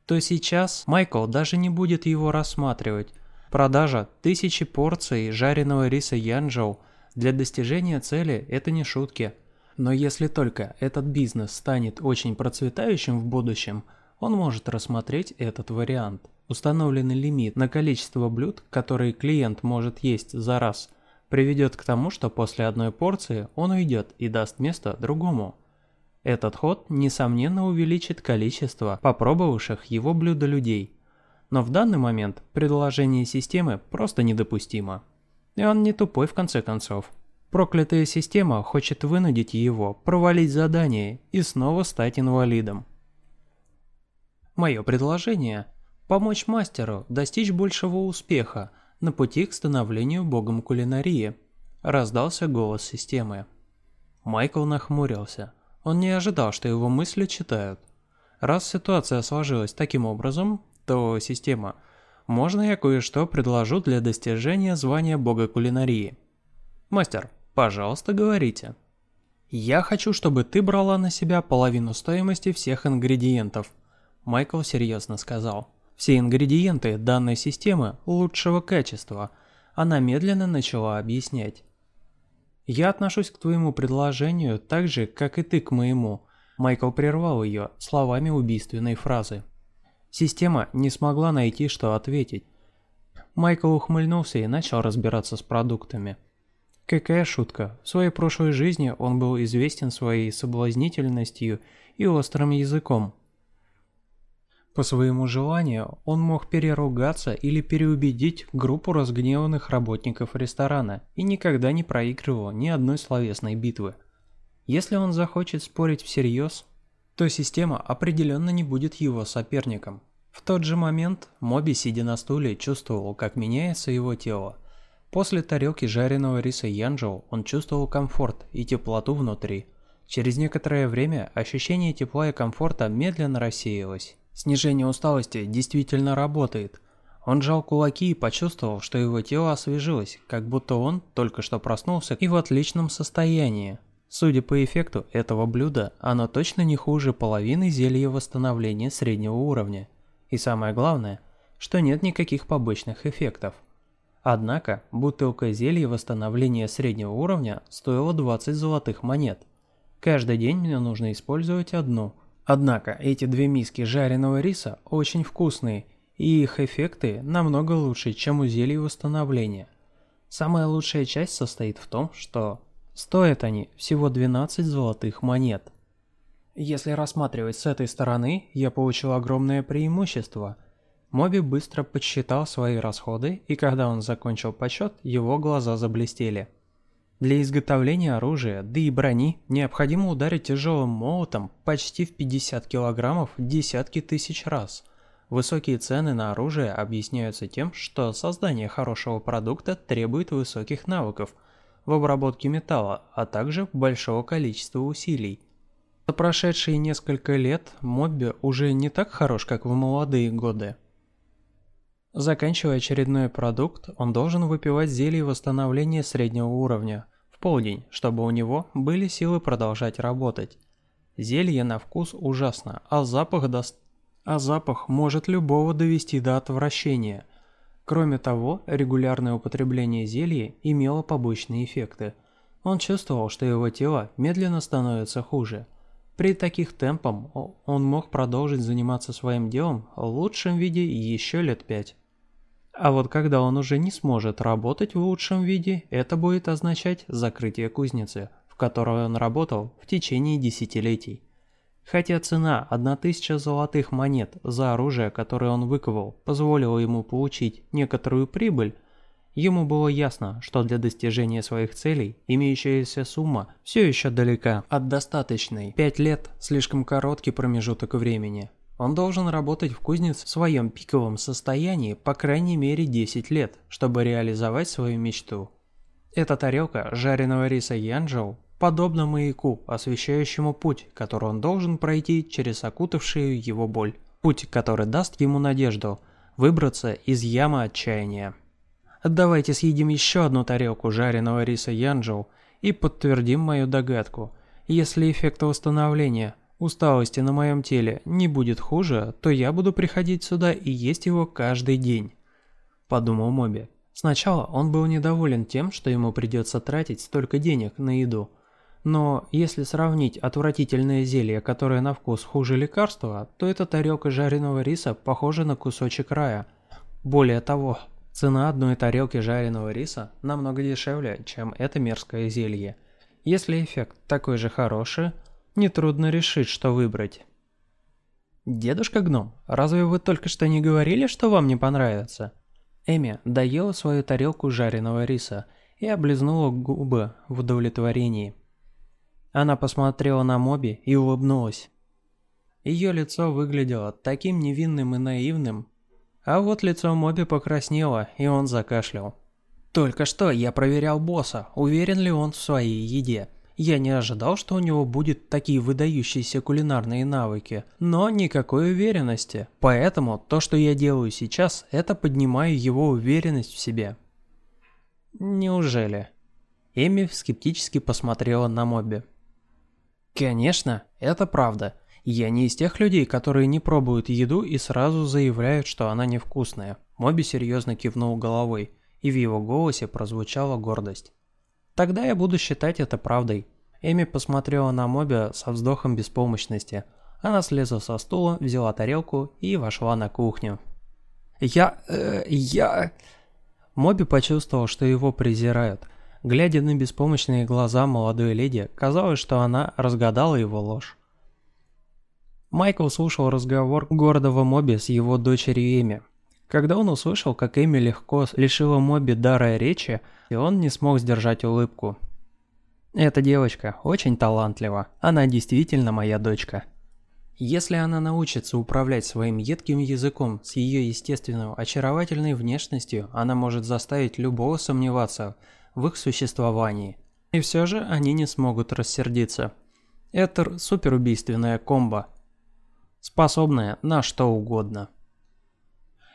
Speaker 2: то сейчас Майкл даже не будет его рассматривать. Продажа тысячи порций жареного риса Янчжоу для достижения цели – это не шутки. Но если только этот бизнес станет очень процветающим в будущем, он может рассмотреть этот вариант. Установленный лимит на количество блюд, которые клиент может есть за раз, приведет к тому, что после одной порции он уйдет и даст место другому. Этот ход, несомненно, увеличит количество попробовавших его блюда людей. Но в данный момент предложение системы просто недопустимо. И он не тупой в конце концов. Проклятая система хочет вынудить его провалить задание и снова стать инвалидом. Мое предложение – помочь мастеру достичь большего успеха на пути к становлению богом кулинарии. Раздался голос системы. Майкл нахмурился. Он не ожидал, что его мысли читают. Раз ситуация сложилась таким образом, то система – можно я кое-что предложу для достижения звания бога кулинарии? Мастер, пожалуйста, говорите. Я хочу, чтобы ты брала на себя половину стоимости всех ингредиентов. Майкл серьезно сказал. Все ингредиенты данной системы лучшего качества. Она медленно начала объяснять. Я отношусь к твоему предложению так же, как и ты к моему. Майкл прервал ее словами убийственной фразы. Система не смогла найти, что ответить. Майкл ухмыльнулся и начал разбираться с продуктами. Какая шутка, в своей прошлой жизни он был известен своей соблазнительностью и острым языком. По своему желанию он мог переругаться или переубедить группу разгневанных работников ресторана и никогда не проигрывал ни одной словесной битвы. Если он захочет спорить всерьез, то система определенно не будет его соперником. В тот же момент Моби, сидя на стуле, чувствовал, как меняется его тело. После тарелки жареного риса Янджоу он чувствовал комфорт и теплоту внутри. Через некоторое время ощущение тепла и комфорта медленно рассеялось. Снижение усталости действительно работает. Он сжал кулаки и почувствовал, что его тело освежилось, как будто он только что проснулся и в отличном состоянии. Судя по эффекту этого блюда, оно точно не хуже половины зелья восстановления среднего уровня. И самое главное, что нет никаких побочных эффектов. Однако, бутылка зелья восстановления среднего уровня стоила 20 золотых монет. Каждый день мне нужно использовать одну. Однако, эти две миски жареного риса очень вкусные, и их эффекты намного лучше, чем у зелий восстановления. Самая лучшая часть состоит в том, что Стоят они всего 12 золотых монет. Если рассматривать с этой стороны, я получил огромное преимущество. Моби быстро подсчитал свои расходы, и когда он закончил подсчет, его глаза заблестели. Для изготовления оружия, да и брони, необходимо ударить тяжелым молотом почти в 50 килограммов десятки тысяч раз. Высокие цены на оружие объясняются тем, что создание хорошего продукта требует высоких навыков – в обработке металла, а также большого количества усилий. За прошедшие несколько лет Мобби уже не так хорош, как в молодые годы. Заканчивая очередной продукт, он должен выпивать зелье восстановления среднего уровня в полдень, чтобы у него были силы продолжать работать. Зелье на вкус ужасно, а запах, до... а запах может любого довести до отвращения. Кроме того, регулярное употребление зелья имело побочные эффекты. Он чувствовал, что его тело медленно становится хуже. При таких темпах он мог продолжить заниматься своим делом в лучшем виде еще лет пять. А вот когда он уже не сможет работать в лучшем виде, это будет означать закрытие кузницы, в которой он работал в течение десятилетий. Хотя цена 1000 золотых монет за оружие, которое он выковал, позволила ему получить некоторую прибыль, ему было ясно, что для достижения своих целей имеющаяся сумма все еще далека от достаточной. Пять лет – слишком короткий промежуток времени. Он должен работать в кузнице в своем пиковом состоянии по крайней мере 10 лет, чтобы реализовать свою мечту. Эта тарелка жареного риса Янчжоу подобна маяку, освещающему путь, который он должен пройти через окутавшую его боль. Путь, который даст ему надежду выбраться из ямы отчаяния. Давайте съедим еще одну тарелку жареного риса Янчжоу и подтвердим мою догадку. Если эффект восстановления – усталости на моем теле не будет хуже, то я буду приходить сюда и есть его каждый день», – подумал Моби. Сначала он был недоволен тем, что ему придется тратить столько денег на еду. Но если сравнить отвратительное зелье, которое на вкус хуже лекарства, то эта тарелка жареного риса похожа на кусочек рая. Более того, цена одной тарелки жареного риса намного дешевле, чем это мерзкое зелье. Если эффект такой же хороший, нетрудно решить, что выбрать. «Дедушка Гном, разве вы только что не говорили, что вам не понравится?» Эми доела свою тарелку жареного риса и облизнула губы в удовлетворении. Она посмотрела на Моби и улыбнулась. Ее лицо выглядело таким невинным и наивным, а вот лицо Моби покраснело, и он закашлял. «Только что я проверял босса, уверен ли он в своей еде. Я не ожидал, что у него будет такие выдающиеся кулинарные навыки, но никакой уверенности. Поэтому то, что я делаю сейчас, это поднимаю его уверенность в себе. Неужели? Эми скептически посмотрела на Моби. Конечно, это правда. Я не из тех людей, которые не пробуют еду и сразу заявляют, что она невкусная. Моби серьезно кивнул головой, и в его голосе прозвучала гордость. Тогда я буду считать это правдой. Эми посмотрела на Моби со вздохом беспомощности. Она слезла со стула, взяла тарелку и вошла на кухню. «Я... Э, я...» Моби почувствовал, что его презирают. Глядя на беспомощные глаза молодой леди, казалось, что она разгадала его ложь. Майкл слушал разговор гордого Моби с его дочерью Эми. Когда он услышал, как Эми легко лишила Моби дара речи, и он не смог сдержать улыбку. «Эта девочка очень талантлива, она действительно моя дочка». Если она научится управлять своим едким языком с ее естественной очаровательной внешностью, она может заставить любого сомневаться в их существовании. И все же они не смогут рассердиться. Это суперубийственная комбо, способная на что угодно.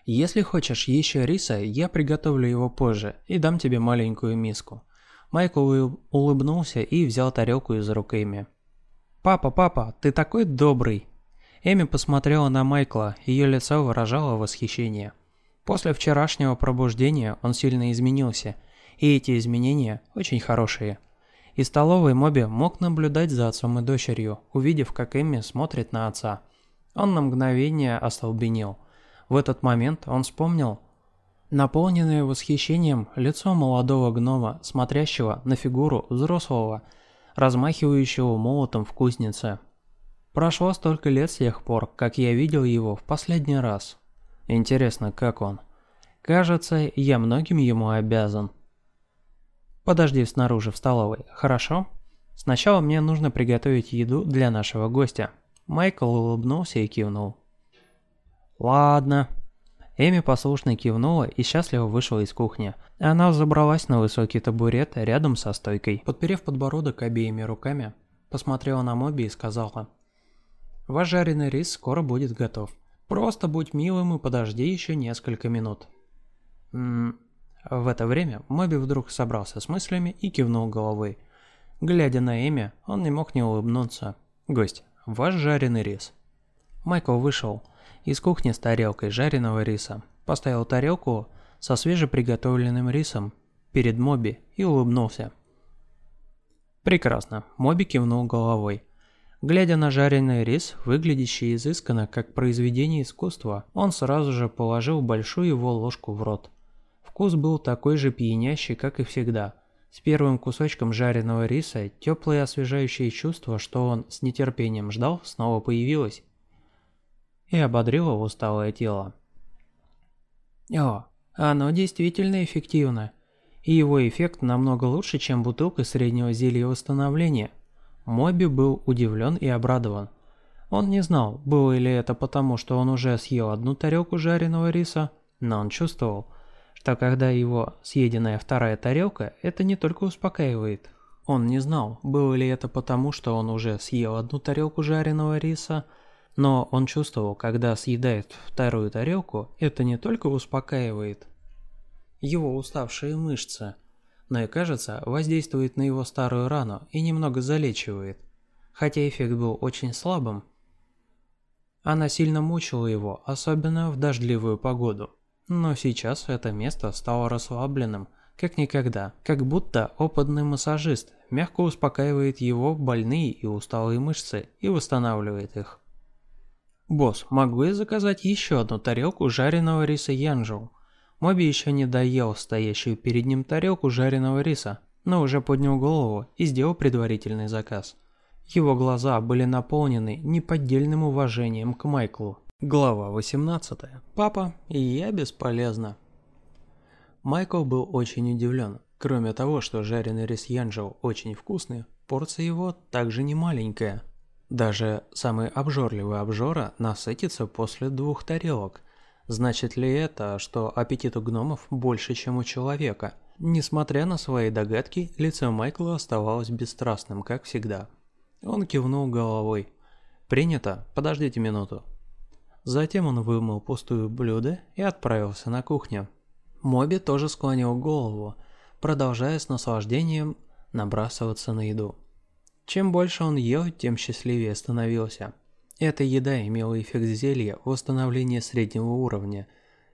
Speaker 2: Если хочешь еще риса, я приготовлю его позже и дам тебе маленькую миску. Майкл улыбнулся и взял тарелку из рук Эми. «Папа, папа, ты такой добрый!» Эми посмотрела на Майкла, ее лицо выражало восхищение. После вчерашнего пробуждения он сильно изменился, и эти изменения очень хорошие. Из столовой Моби мог наблюдать за отцом и дочерью, увидев, как Эми смотрит на отца. Он на мгновение остолбенел – в этот момент он вспомнил наполненное восхищением лицо молодого гнома, смотрящего на фигуру взрослого, размахивающего молотом в кузнице. Прошло столько лет с тех пор, как я видел его в последний раз. Интересно, как он? Кажется, я многим ему обязан. Подожди снаружи в столовой, хорошо? Сначала мне нужно приготовить еду для нашего гостя. Майкл улыбнулся и кивнул. «Ладно». Эми послушно кивнула и счастливо вышла из кухни. Она забралась на высокий табурет рядом со стойкой. Подперев подбородок обеими руками, посмотрела на Моби и сказала. «Ваш жареный рис скоро будет готов. Просто будь милым и подожди еще несколько минут. М в это время Моби вдруг собрался с мыслями и кивнул головой. Глядя на Эми, он не мог не улыбнуться. «Гость, ваш жареный рис». Майкл вышел из кухни с тарелкой жареного риса, поставил тарелку со свежеприготовленным рисом перед Моби и улыбнулся. «Прекрасно», Моби кивнул головой. Глядя на жареный рис, выглядящий изысканно как произведение искусства, он сразу же положил большую его ложку в рот. Вкус был такой же пьянящий, как и всегда. С первым кусочком жареного риса теплое освежающее чувство, что он с нетерпением ждал, снова появилось и ободрило усталое тело. О, оно действительно эффективно, и его эффект намного лучше, чем бутылка среднего зелья восстановления. Моби был удивлен и обрадован. Он не знал, было ли это потому, что он уже съел одну тарелку жареного риса, но он чувствовал, что когда его съеденная вторая тарелка, это не только успокаивает. Он не знал, было ли это потому, что он уже съел одну тарелку жареного риса, но он чувствовал, когда съедает вторую тарелку, это не только успокаивает его уставшие мышцы, но и, кажется, воздействует на его старую рану и немного залечивает. Хотя эффект был очень слабым, она сильно мучила его, особенно в дождливую погоду. Но сейчас это место стало расслабленным, как никогда, как будто опытный массажист мягко успокаивает его больные и усталые мышцы и восстанавливает их. «Босс, могу я заказать еще одну тарелку жареного риса янжоу?» Моби еще не доел стоящую перед ним тарелку жареного риса, но уже поднял голову и сделал предварительный заказ. Его глаза были наполнены неподдельным уважением к Майклу. Глава 18. Папа, и я бесполезна. Майкл был очень удивлен. Кроме того, что жареный рис Янджел очень вкусный, порция его также не маленькая. Даже самый обжорливый обжора насытится после двух тарелок. Значит ли это, что аппетит у гномов больше, чем у человека? Несмотря на свои догадки, лицо Майкла оставалось бесстрастным, как всегда. Он кивнул головой. «Принято, подождите минуту». Затем он вымыл пустую блюдо и отправился на кухню. Моби тоже склонил голову, продолжая с наслаждением набрасываться на еду. Чем больше он ел, тем счастливее становился. Эта еда имела эффект зелья восстановления среднего уровня.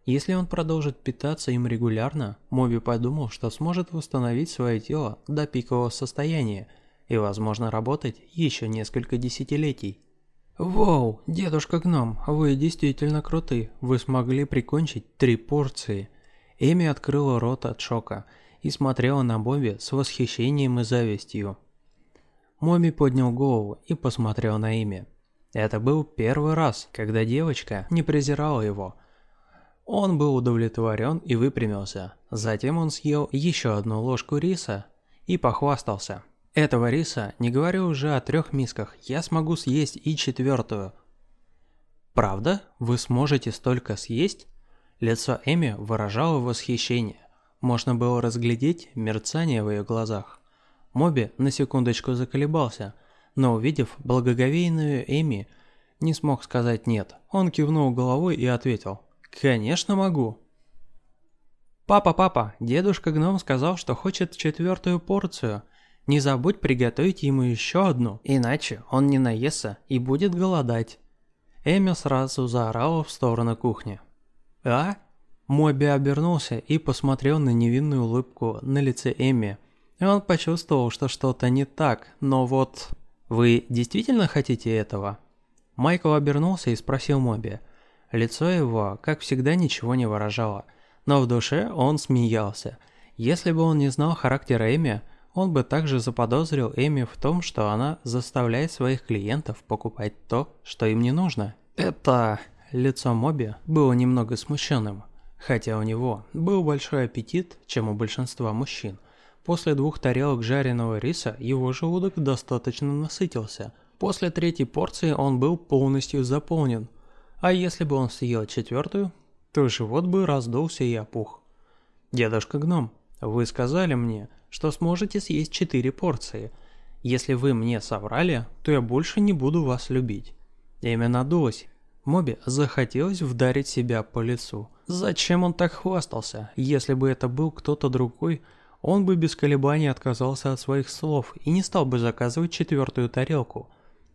Speaker 2: Если он продолжит питаться им регулярно, Моби подумал, что сможет восстановить свое тело до пикового состояния и, возможно, работать еще несколько десятилетий. «Воу, дедушка-гном, вы действительно круты. Вы смогли прикончить три порции». Эми открыла рот от шока и смотрела на Бобби с восхищением и завистью. Моби поднял голову и посмотрел на Эми. Это был первый раз, когда девочка не презирала его. Он был удовлетворен и выпрямился. Затем он съел еще одну ложку риса и похвастался. Этого риса, не говорю уже о трех мисках, я смогу съесть и четвертую. Правда? Вы сможете столько съесть? Лицо Эми выражало восхищение. Можно было разглядеть мерцание в ее глазах. Моби на секундочку заколебался, но увидев благоговейную Эми, не смог сказать «нет». Он кивнул головой и ответил «Конечно могу». «Папа, папа, дедушка гном сказал, что хочет четвертую порцию. Не забудь приготовить ему еще одну, иначе он не наестся и будет голодать. Эми сразу заорала в сторону кухни. «А?» Моби обернулся и посмотрел на невинную улыбку на лице Эми. Он почувствовал, что что-то не так, но вот... «Вы действительно хотите этого?» Майкл обернулся и спросил Моби. Лицо его, как всегда, ничего не выражало, но в душе он смеялся. Если бы он не знал характера Эми, он бы также заподозрил Эми в том, что она заставляет своих клиентов покупать то, что им не нужно. Это... Лицо Моби было немного смущенным, хотя у него был большой аппетит, чем у большинства мужчин. После двух тарелок жареного риса его желудок достаточно насытился. После третьей порции он был полностью заполнен. А если бы он съел четвертую, то живот бы раздулся и опух. «Дедушка Гном, вы сказали мне, что сможете съесть 4 порции. Если вы мне соврали, то я больше не буду вас любить. Имя надулось. Моби захотелось вдарить себя по лицу. Зачем он так хвастался? Если бы это был кто-то другой, он бы без колебаний отказался от своих слов и не стал бы заказывать четвертую тарелку.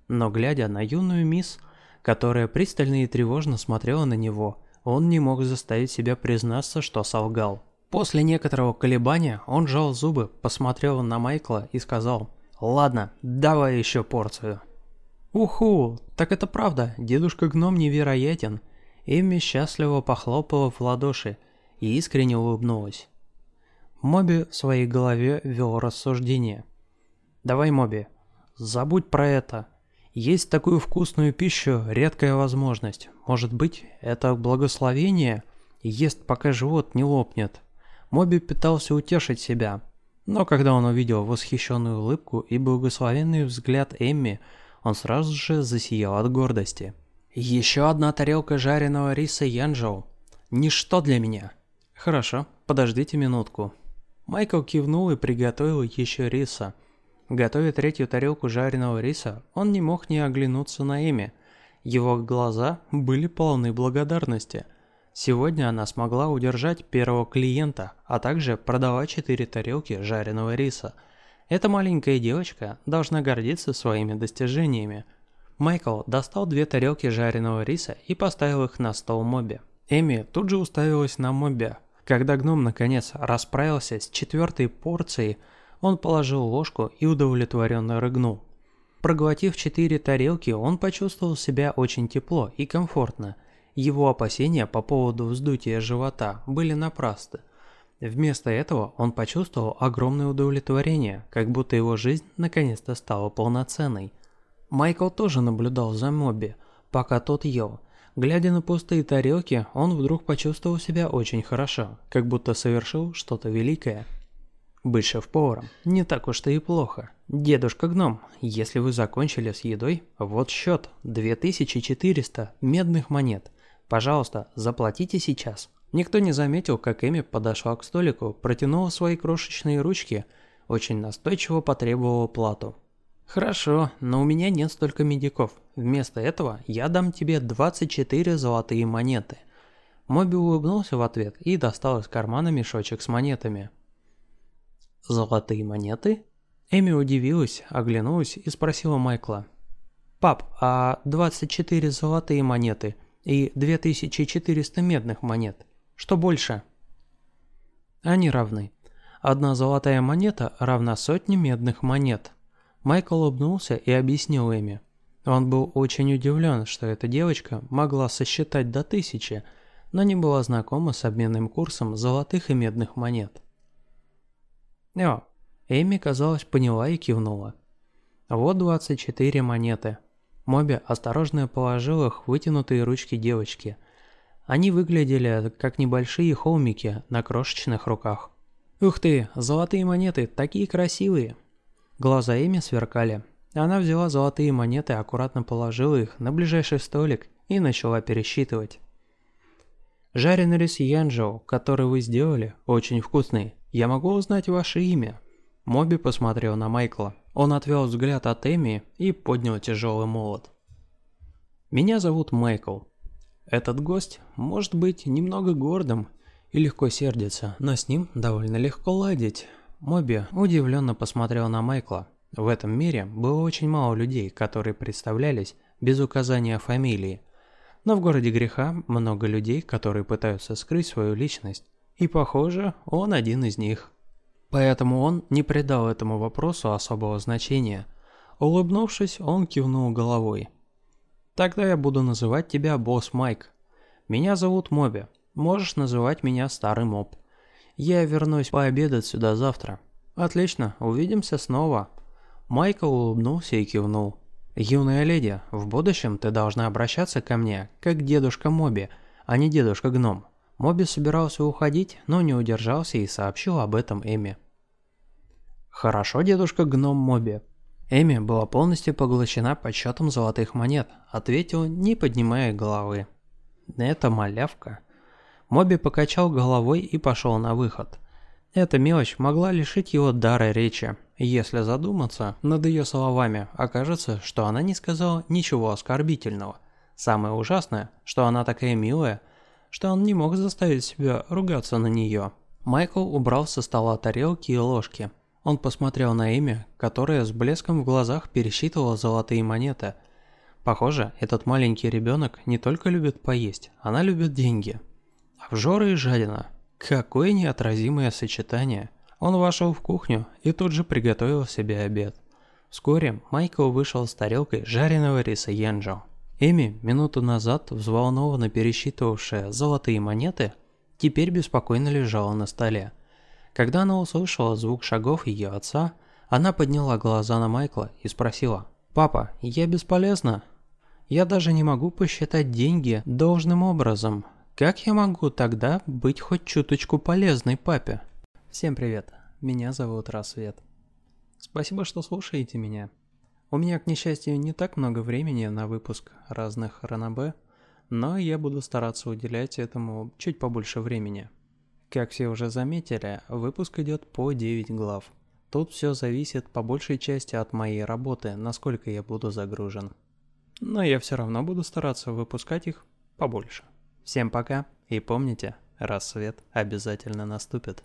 Speaker 2: Но глядя на юную мисс, которая пристально и тревожно смотрела на него, он не мог заставить себя признаться, что солгал. После некоторого колебания он сжал зубы, посмотрел на Майкла и сказал «Ладно, давай еще порцию». «Уху, так это правда, дедушка-гном невероятен». Эмми счастливо похлопала в ладоши и искренне улыбнулась. Моби в своей голове вел рассуждение. «Давай, Моби, забудь про это. Есть такую вкусную пищу редкая возможность. Может быть, это благословение? Ест, пока живот не лопнет». Моби пытался утешить себя, но когда он увидел восхищенную улыбку и благословенный взгляд Эмми, он сразу же засиял от гордости. «Еще одна тарелка жареного риса Янжоу. Ничто для меня». «Хорошо, подождите минутку». Майкл кивнул и приготовил еще риса. Готовя третью тарелку жареного риса, он не мог не оглянуться на Эми. Его глаза были полны благодарности. Сегодня она смогла удержать первого клиента, а также продавать четыре тарелки жареного риса – эта маленькая девочка должна гордиться своими достижениями. Майкл достал две тарелки жареного риса и поставил их на стол Моби. Эми тут же уставилась на Моби. Когда гном наконец расправился с четвертой порцией, он положил ложку и удовлетворенно рыгнул. Проглотив четыре тарелки, он почувствовал себя очень тепло и комфортно. Его опасения по поводу вздутия живота были напрасны – Вместо этого он почувствовал огромное удовлетворение, как будто его жизнь наконец-то стала полноценной. Майкл тоже наблюдал за Моби, пока тот ел. Глядя на пустые тарелки, он вдруг почувствовал себя очень хорошо, как будто совершил что-то великое. Быть шеф-поваром не так уж-то и плохо. Дедушка Гном, если вы закончили с едой, вот счет, 2400 медных монет. Пожалуйста, заплатите сейчас. Никто не заметил, как Эми подошла к столику, протянула свои крошечные ручки, очень настойчиво потребовала плату. «Хорошо, но у меня нет столько медиков. Вместо этого я дам тебе 24 золотые монеты». Моби улыбнулся в ответ и достал из кармана мешочек с монетами. «Золотые монеты?» Эми удивилась, оглянулась и спросила Майкла. «Пап, а 24 золотые монеты и 2400 медных монет – что больше? Они равны. Одна золотая монета равна сотне медных монет. Майкл улыбнулся и объяснил Эми. Он был очень удивлен, что эта девочка могла сосчитать до тысячи, но не была знакома с обменным курсом золотых и медных монет. О, Эми, казалось, поняла и кивнула. Вот 24 монеты. Моби осторожно положил их в вытянутые ручки девочки – они выглядели как небольшие холмики на крошечных руках. «Ух ты, золотые монеты, такие красивые!» Глаза Эми сверкали. Она взяла золотые монеты, аккуратно положила их на ближайший столик и начала пересчитывать. «Жареный рис Янжоу, который вы сделали, очень вкусный. Я могу узнать ваше имя?» Моби посмотрел на Майкла. Он отвел взгляд от Эми и поднял тяжелый молот. «Меня зовут Майкл. Этот гость может быть немного гордым и легко сердится, но с ним довольно легко ладить. Моби удивленно посмотрел на Майкла. В этом мире было очень мало людей, которые представлялись без указания фамилии. Но в городе греха много людей, которые пытаются скрыть свою личность. И похоже, он один из них. Поэтому он не придал этому вопросу особого значения. Улыбнувшись, он кивнул головой. Тогда я буду называть тебя босс Майк. Меня зовут Моби. Можешь называть меня старый моб. Я вернусь пообедать сюда завтра. Отлично, увидимся снова. Майкл улыбнулся и кивнул. Юная леди, в будущем ты должна обращаться ко мне, как дедушка Моби, а не дедушка Гном. Моби собирался уходить, но не удержался и сообщил об этом Эми. «Хорошо, дедушка Гном Моби», Эми была полностью поглощена подсчетом золотых монет, ответил, не поднимая головы. Это малявка. Моби покачал головой и пошел на выход. Эта мелочь могла лишить его дара речи. Если задуматься над ее словами, окажется, что она не сказала ничего оскорбительного. Самое ужасное, что она такая милая, что он не мог заставить себя ругаться на нее. Майкл убрал со стола тарелки и ложки. Он посмотрел на Эми, которая с блеском в глазах пересчитывала золотые монеты. Похоже, этот маленький ребенок не только любит поесть, она любит деньги. Обжора и жадина. Какое неотразимое сочетание. Он вошел в кухню и тут же приготовил себе обед. Вскоре Майкл вышел с тарелкой жареного риса янджо. Эми, минуту назад взволнованно пересчитывавшая золотые монеты, теперь беспокойно лежала на столе. Когда она услышала звук шагов ее отца, она подняла глаза на Майкла и спросила, «Папа, я бесполезна? Я даже не могу посчитать деньги должным образом. Как я могу тогда быть хоть чуточку полезной папе?» Всем привет, меня зовут Рассвет. Спасибо, что слушаете меня. У меня, к несчастью, не так много времени на выпуск разных ранобе, но я буду стараться уделять этому чуть побольше времени. Как все уже заметили, выпуск идет по 9 глав. Тут все зависит по большей части от моей работы, насколько я буду загружен. Но я все равно буду стараться выпускать их побольше. Всем пока и помните, рассвет обязательно наступит.